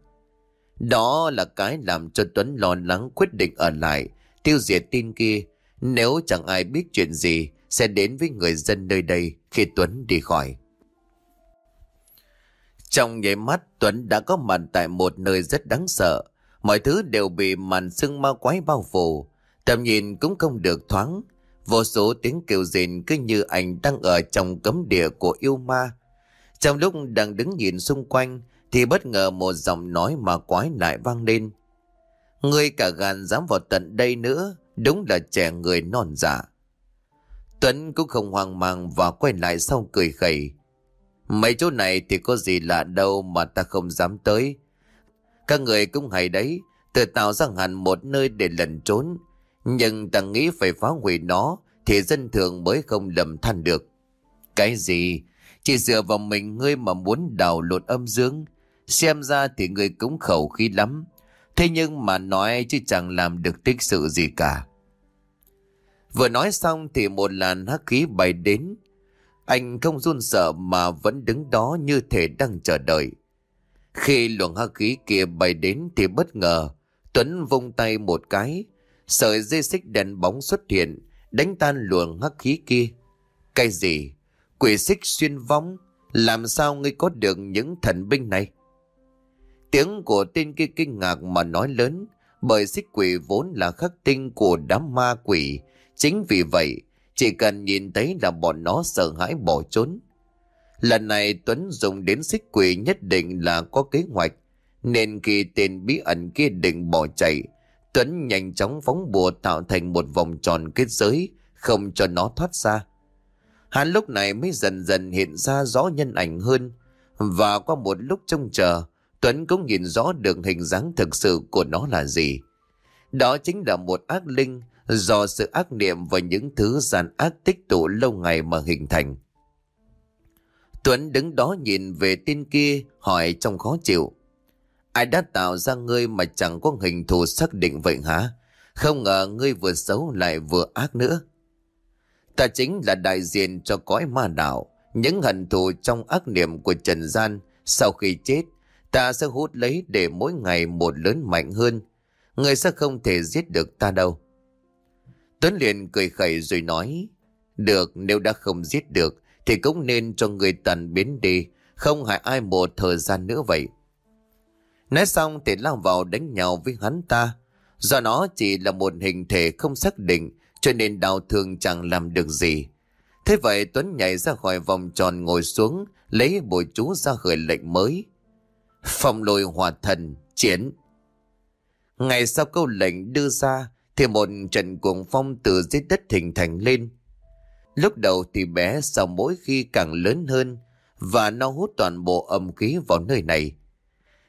Đó là cái làm cho Tuấn lo lắng quyết định ở lại, tiêu diệt tin kia. Nếu chẳng ai biết chuyện gì, sẽ đến với người dân nơi đây khi Tuấn đi khỏi. Trong nháy mắt Tuấn đã có mặt tại một nơi rất đáng sợ. Mọi thứ đều bị màn sưng ma quái bao phủ. Tầm nhìn cũng không được thoáng. Vô số tiếng kêu rên cứ như anh đang ở trong cấm địa của yêu ma. Trong lúc đang đứng nhìn xung quanh thì bất ngờ một giọng nói mà quái lại vang lên. Ngươi cả gan dám vào tận đây nữa, đúng là trẻ người non dạ. Tuấn cũng không hoang mang và quay lại sau cười khẩy. Mấy chỗ này thì có gì lạ đâu mà ta không dám tới. Các người cũng hay đấy, tự tạo ra hẳn một nơi để lẩn trốn. Nhưng ta nghĩ phải phá hủy nó thì dân thường mới không lầm than được. Cái gì? Chỉ dựa vào mình ngươi mà muốn đào lột âm dương. Xem ra thì ngươi cũng khẩu khí lắm. Thế nhưng mà nói chứ chẳng làm được tích sự gì cả. Vừa nói xong thì một làn hắc khí bay đến anh không run sợ mà vẫn đứng đó như thể đang chờ đợi. Khi luồng hắc khí kia bay đến thì bất ngờ, Tuấn vung tay một cái, sợi dây xích đèn bóng xuất hiện, đánh tan luồng hắc khí kia. Cái gì? Quỷ xích xuyên vong? Làm sao ngươi có được những thần binh này? Tiếng của tên kia kinh ngạc mà nói lớn, bởi xích quỷ vốn là khắc tinh của đám ma quỷ. Chính vì vậy, chỉ cần nhìn thấy là bọn nó sợ hãi bỏ trốn. Lần này Tuấn dùng đến xích quỷ nhất định là có kế hoạch. Nên khi tên bí ẩn kia định bỏ chạy, Tuấn nhanh chóng phóng bùa tạo thành một vòng tròn kết giới, không cho nó thoát ra. Hắn lúc này mới dần dần hiện ra rõ nhân ảnh hơn. Và qua một lúc trông chờ, Tuấn cũng nhìn rõ được hình dáng thực sự của nó là gì. Đó chính là một ác linh do sự ác niệm và những thứ gian ác tích tụ lâu ngày mà hình thành. Tuấn đứng đó nhìn về tên kia hỏi trong khó chịu. Ai đã tạo ra ngươi mà chẳng có hình thù xác định vậy hả? Không ngờ ngươi vừa xấu lại vừa ác nữa. Ta chính là đại diện cho cõi ma đạo. Những hận thù trong ác niệm của Trần Gian sau khi chết ta sẽ hút lấy để mỗi ngày một lớn mạnh hơn. Ngươi sẽ không thể giết được ta đâu. Tuấn liền cười khẩy rồi nói, được nếu đã không giết được thì cũng nên cho người tần biến đi, không hại ai một thời gian nữa vậy. Nói xong thì lao vào đánh nhau với hắn ta. Do nó chỉ là một hình thể không xác định cho nên đào thương chẳng làm được gì. Thế vậy Tuấn nhảy ra khỏi vòng tròn ngồi xuống lấy bồi chú ra khởi lệnh mới. Phòng lôi hòa thần, chiến. Ngày sau câu lệnh đưa ra thì một trận cuồng phong từ dưới đất hình thành lên. Lúc đầu thì bé sau mỗi khi càng lớn hơn và nó hút toàn bộ âm khí vào nơi này.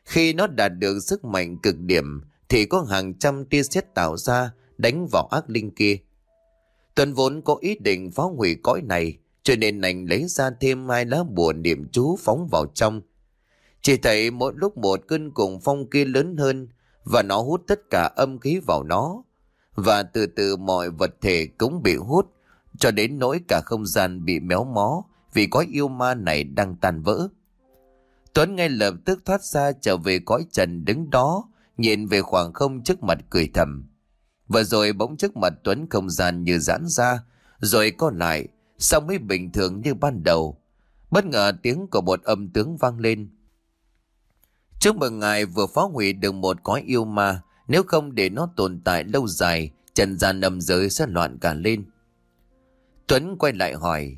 Khi nó đạt được sức mạnh cực điểm, thì có hàng trăm tia sét tạo ra, đánh vào ác linh kia. Tuấn vốn có ý định phá hủy cõi này, cho nên anh lấy ra thêm hai lá bùa niệm chú phóng vào trong. Chỉ thấy mỗi lúc một cơn cùng phong kia lớn hơn, và nó hút tất cả âm khí vào nó. Và từ từ mọi vật thể cũng bị hút, cho đến nỗi cả không gian bị méo mó vì cõi yêu ma này đang tan vỡ. Tuấn ngay lập tức thoát ra trở về cõi trần đứng đó, nhìn về khoảng không trước mặt cười thầm. Và rồi bỗng trước mặt Tuấn không gian như giãn ra, rồi co lại, xong mới bình thường như ban đầu. Bất ngờ tiếng của một âm tướng vang lên. Chúc mừng ngài vừa phá hủy được một cõi yêu ma, nếu không để nó tồn tại lâu dài, trần gian âm giới sẽ loạn cả lên. Tuấn quay lại hỏi,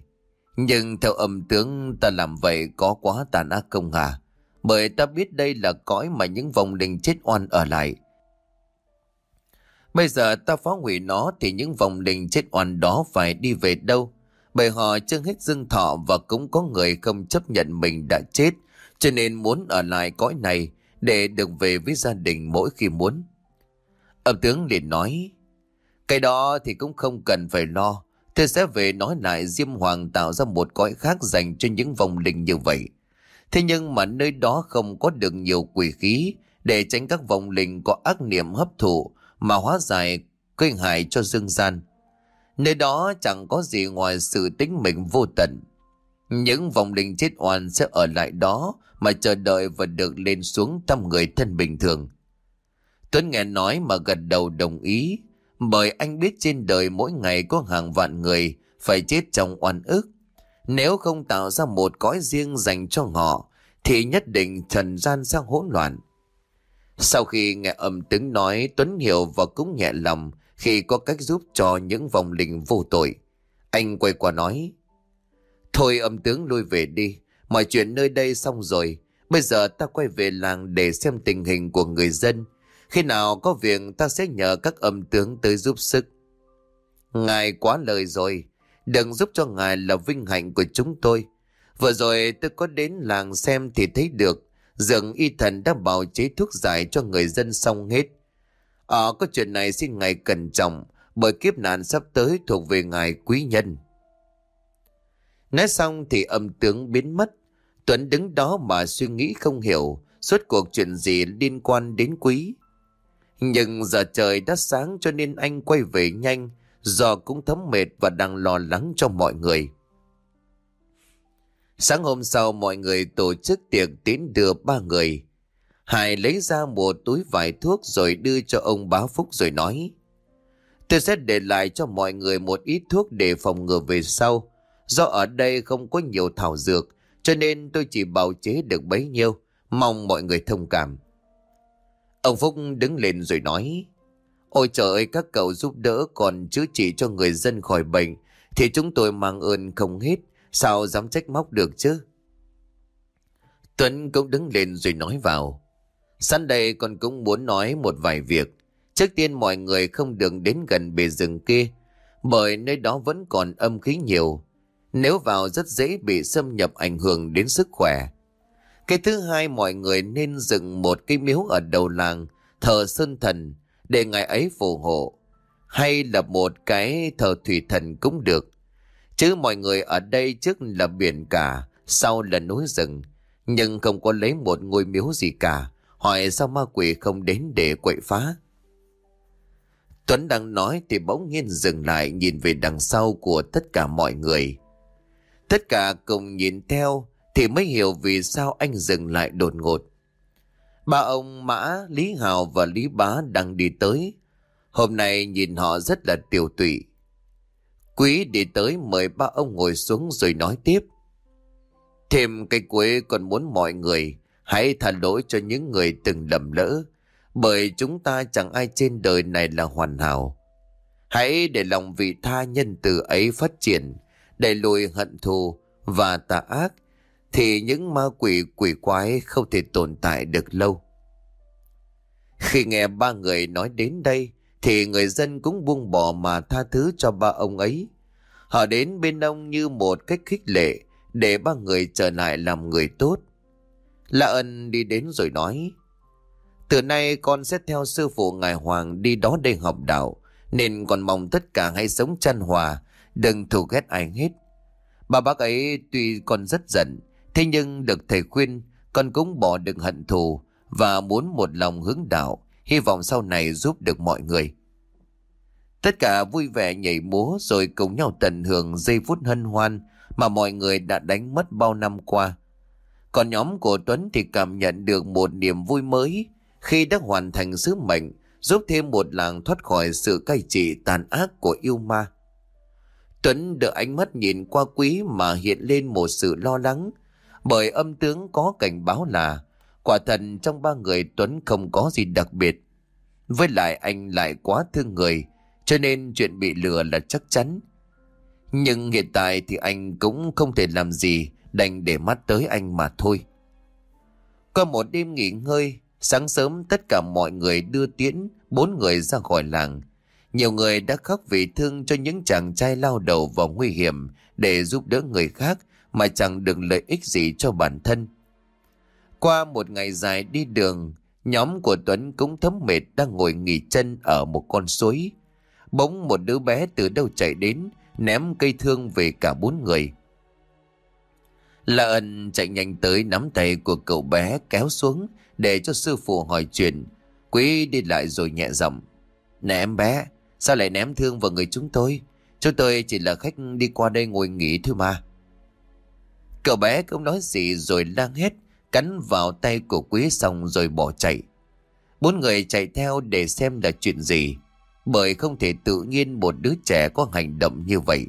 nhưng theo âm tướng, ta làm vậy có quá tàn ác không hả? Bởi ta biết đây là cõi mà những vòng linh chết oan ở lại. Bây giờ ta phá hủy nó thì những vòng linh chết oan đó phải đi về đâu? Bởi họ chưa hết dương thọ và cũng có người không chấp nhận mình đã chết, cho nên muốn ở lại cõi này để được về với gia đình mỗi khi muốn. Âm tướng liền nói, Cái đó thì cũng không cần phải lo Tôi sẽ về nói lại Diêm Hoàng tạo ra một cõi khác dành cho những vòng linh như vậy. Thế nhưng mà nơi đó không có được nhiều quỷ khí để tránh các vòng linh có ác niệm hấp thụ mà hóa giải gây hại cho dương gian. Nơi đó chẳng có gì ngoài sự tính mệnh vô tận. Những vòng linh chết oan sẽ ở lại đó mà chờ đợi và được lên xuống thăm người thân bình thường. Tuấn nghe nói mà gật đầu đồng ý bởi anh biết trên đời mỗi ngày có hàng vạn người phải chết trong oan ức. Nếu không tạo ra một cõi riêng dành cho họ, thì nhất định trần gian sẽ hỗn loạn. Sau khi nghe âm tướng nói, Tuấn hiểu và cũng nhẹ lòng khi có cách giúp cho những vòng linh vô tội. Anh quay qua nói, Thôi âm tướng lui về đi, mọi chuyện nơi đây xong rồi. Bây giờ ta quay về làng để xem tình hình của người dân, khi nào có việc, ta sẽ nhờ các âm tướng tới giúp sức. Ngài quá lời rồi. Đừng giúp cho ngài là vinh hạnh của chúng tôi. Vừa rồi tôi có đến làng xem thì thấy được. Dường y thần đã bào chế thuốc giải cho người dân xong hết. Ở có chuyện này xin ngài cẩn trọng, bởi kiếp nạn sắp tới thuộc về ngài quý nhân. Nói xong thì âm tướng biến mất. Tuấn đứng đó mà suy nghĩ không hiểu, suốt cuộc chuyện gì liên quan đến quý. Nhưng giờ trời đã sáng cho nên anh quay về nhanh, do cũng thấm mệt và đang lo lắng cho mọi người. Sáng hôm sau mọi người tổ chức tiệc tiến đưa ba người. Hải lấy ra một túi vải thuốc rồi đưa cho ông bá Phúc rồi nói. Tôi sẽ để lại cho mọi người một ít thuốc để phòng ngừa về sau. Do ở đây không có nhiều thảo dược, cho nên tôi chỉ bào chế được bấy nhiêu. Mong mọi người thông cảm. Ông Phúc đứng lên rồi nói, Ôi trời ơi, các cậu giúp đỡ còn chữa trị cho người dân khỏi bệnh Thì chúng tôi mang ơn không hết. Sao dám trách móc được chứ? Tuấn cũng đứng lên rồi nói vào, Sẵn đây con cũng muốn nói một vài việc. Trước tiên mọi người không được đến gần bề rừng kia, Bởi nơi đó vẫn còn âm khí nhiều. Nếu vào rất dễ bị xâm nhập ảnh hưởng đến sức khỏe cái thứ hai mọi người nên dựng một cái miếu ở đầu làng thờ sơn thần để ngài ấy phù hộ. Hay là một cái thờ thủy thần cũng được. Chứ mọi người ở đây trước là biển cả, sau là núi rừng. Nhưng không có lấy một ngôi miếu gì cả. Hỏi sao ma quỷ không đến để quậy phá? Tuấn đang nói thì bỗng nhiên dừng lại nhìn về đằng sau của tất cả mọi người. Tất cả cùng nhìn theo thì mới hiểu vì sao anh dừng lại đột ngột. Ba ông Mã, Lý Hào và Lý Bá đang đi tới. Hôm nay nhìn họ rất là tiểu tụy. Quý đi tới mời ba ông ngồi xuống rồi nói tiếp. Thêm cái cuối còn muốn mọi người hãy tha lỗi cho những người từng lầm lỡ. Bởi chúng ta chẳng ai trên đời này là hoàn hảo. Hãy để lòng vị tha nhân từ ấy phát triển, đẩy lùi hận thù và tà ác thì những ma quỷ quỷ quái không thể tồn tại được lâu. Khi nghe ba người nói đến đây, thì người dân cũng buông bỏ mà tha thứ cho ba ông ấy. Họ đến bên ông như một cách khích lệ để ba người trở lại làm người tốt. Lạ ân đi đến rồi nói, từ nay con sẽ theo sư phụ Ngài Hoàng đi đó để học đạo, nên còn mong tất cả hãy sống chăn hòa, đừng thù ghét ai hết. Bà bác ấy tuy còn rất giận, thế nhưng được thầy khuyên, con cũng bỏ được hận thù và muốn một lòng hướng đạo, hy vọng sau này giúp được mọi người. Tất cả vui vẻ nhảy múa rồi cùng nhau tận hưởng giây phút hân hoan mà mọi người đã đánh mất bao năm qua. Còn nhóm của Tuấn thì cảm nhận được một niềm vui mới khi đã hoàn thành sứ mệnh giúp thêm một làng thoát khỏi sự cai trị tàn ác của yêu ma. Tuấn được ánh mắt nhìn qua quý mà hiện lên một sự lo lắng bởi âm tướng có cảnh báo là quả thần trong ba người Tuấn không có gì đặc biệt. Với lại anh lại quá thương người cho nên chuyện bị lừa là chắc chắn. Nhưng hiện tại thì anh cũng không thể làm gì đành để mắt tới anh mà thôi. Qua một đêm nghỉ ngơi, sáng sớm tất cả mọi người đưa tiễn bốn người ra khỏi làng. Nhiều người đã khóc vì thương cho những chàng trai lao đầu vào nguy hiểm để giúp đỡ người khác mà chẳng được lợi ích gì cho bản thân. Qua một ngày dài đi đường, nhóm của Tuấn cũng thấm mệt đang ngồi nghỉ chân ở một con suối. Bỗng một đứa bé từ đâu chạy đến, ném cây thương về cả bốn người. La ân chạy nhanh tới nắm tay của cậu bé kéo xuống để cho sư phụ hỏi chuyện. Quý đi lại rồi nhẹ giọng. Nè em bé, sao lại ném thương vào người chúng tôi? Chúng tôi chỉ là khách đi qua đây ngồi nghỉ thôi mà. Cậu bé không nói gì rồi lang hết, cắn vào tay của quý xong rồi bỏ chạy. Bốn người chạy theo để xem là chuyện gì, bởi không thể tự nhiên một đứa trẻ có hành động như vậy.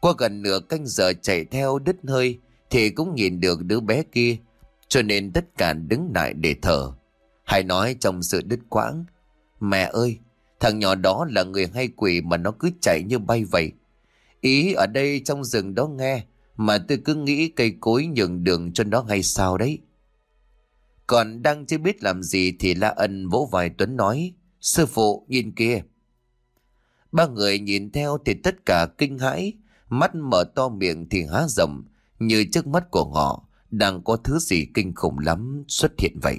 Qua gần nửa canh giờ chạy theo đứt hơi, thì cũng nhìn được đứa bé kia, cho nên tất cả đứng lại để thở. Hay nói trong sự đứt quãng, mẹ ơi, thằng nhỏ đó là người hay quỷ mà nó cứ chạy như bay vậy. Ý ở đây trong rừng đó nghe, mà tôi cứ nghĩ cây cối nhường đường cho nó hay sao đấy. Còn đang chưa biết làm gì thì La Ân vỗ vai Tuấn nói, sư phụ nhìn kia. Ba người nhìn theo thì tất cả kinh hãi, mắt mở to miệng thì há rộng, như trước mắt của họ đang có thứ gì kinh khủng lắm xuất hiện vậy.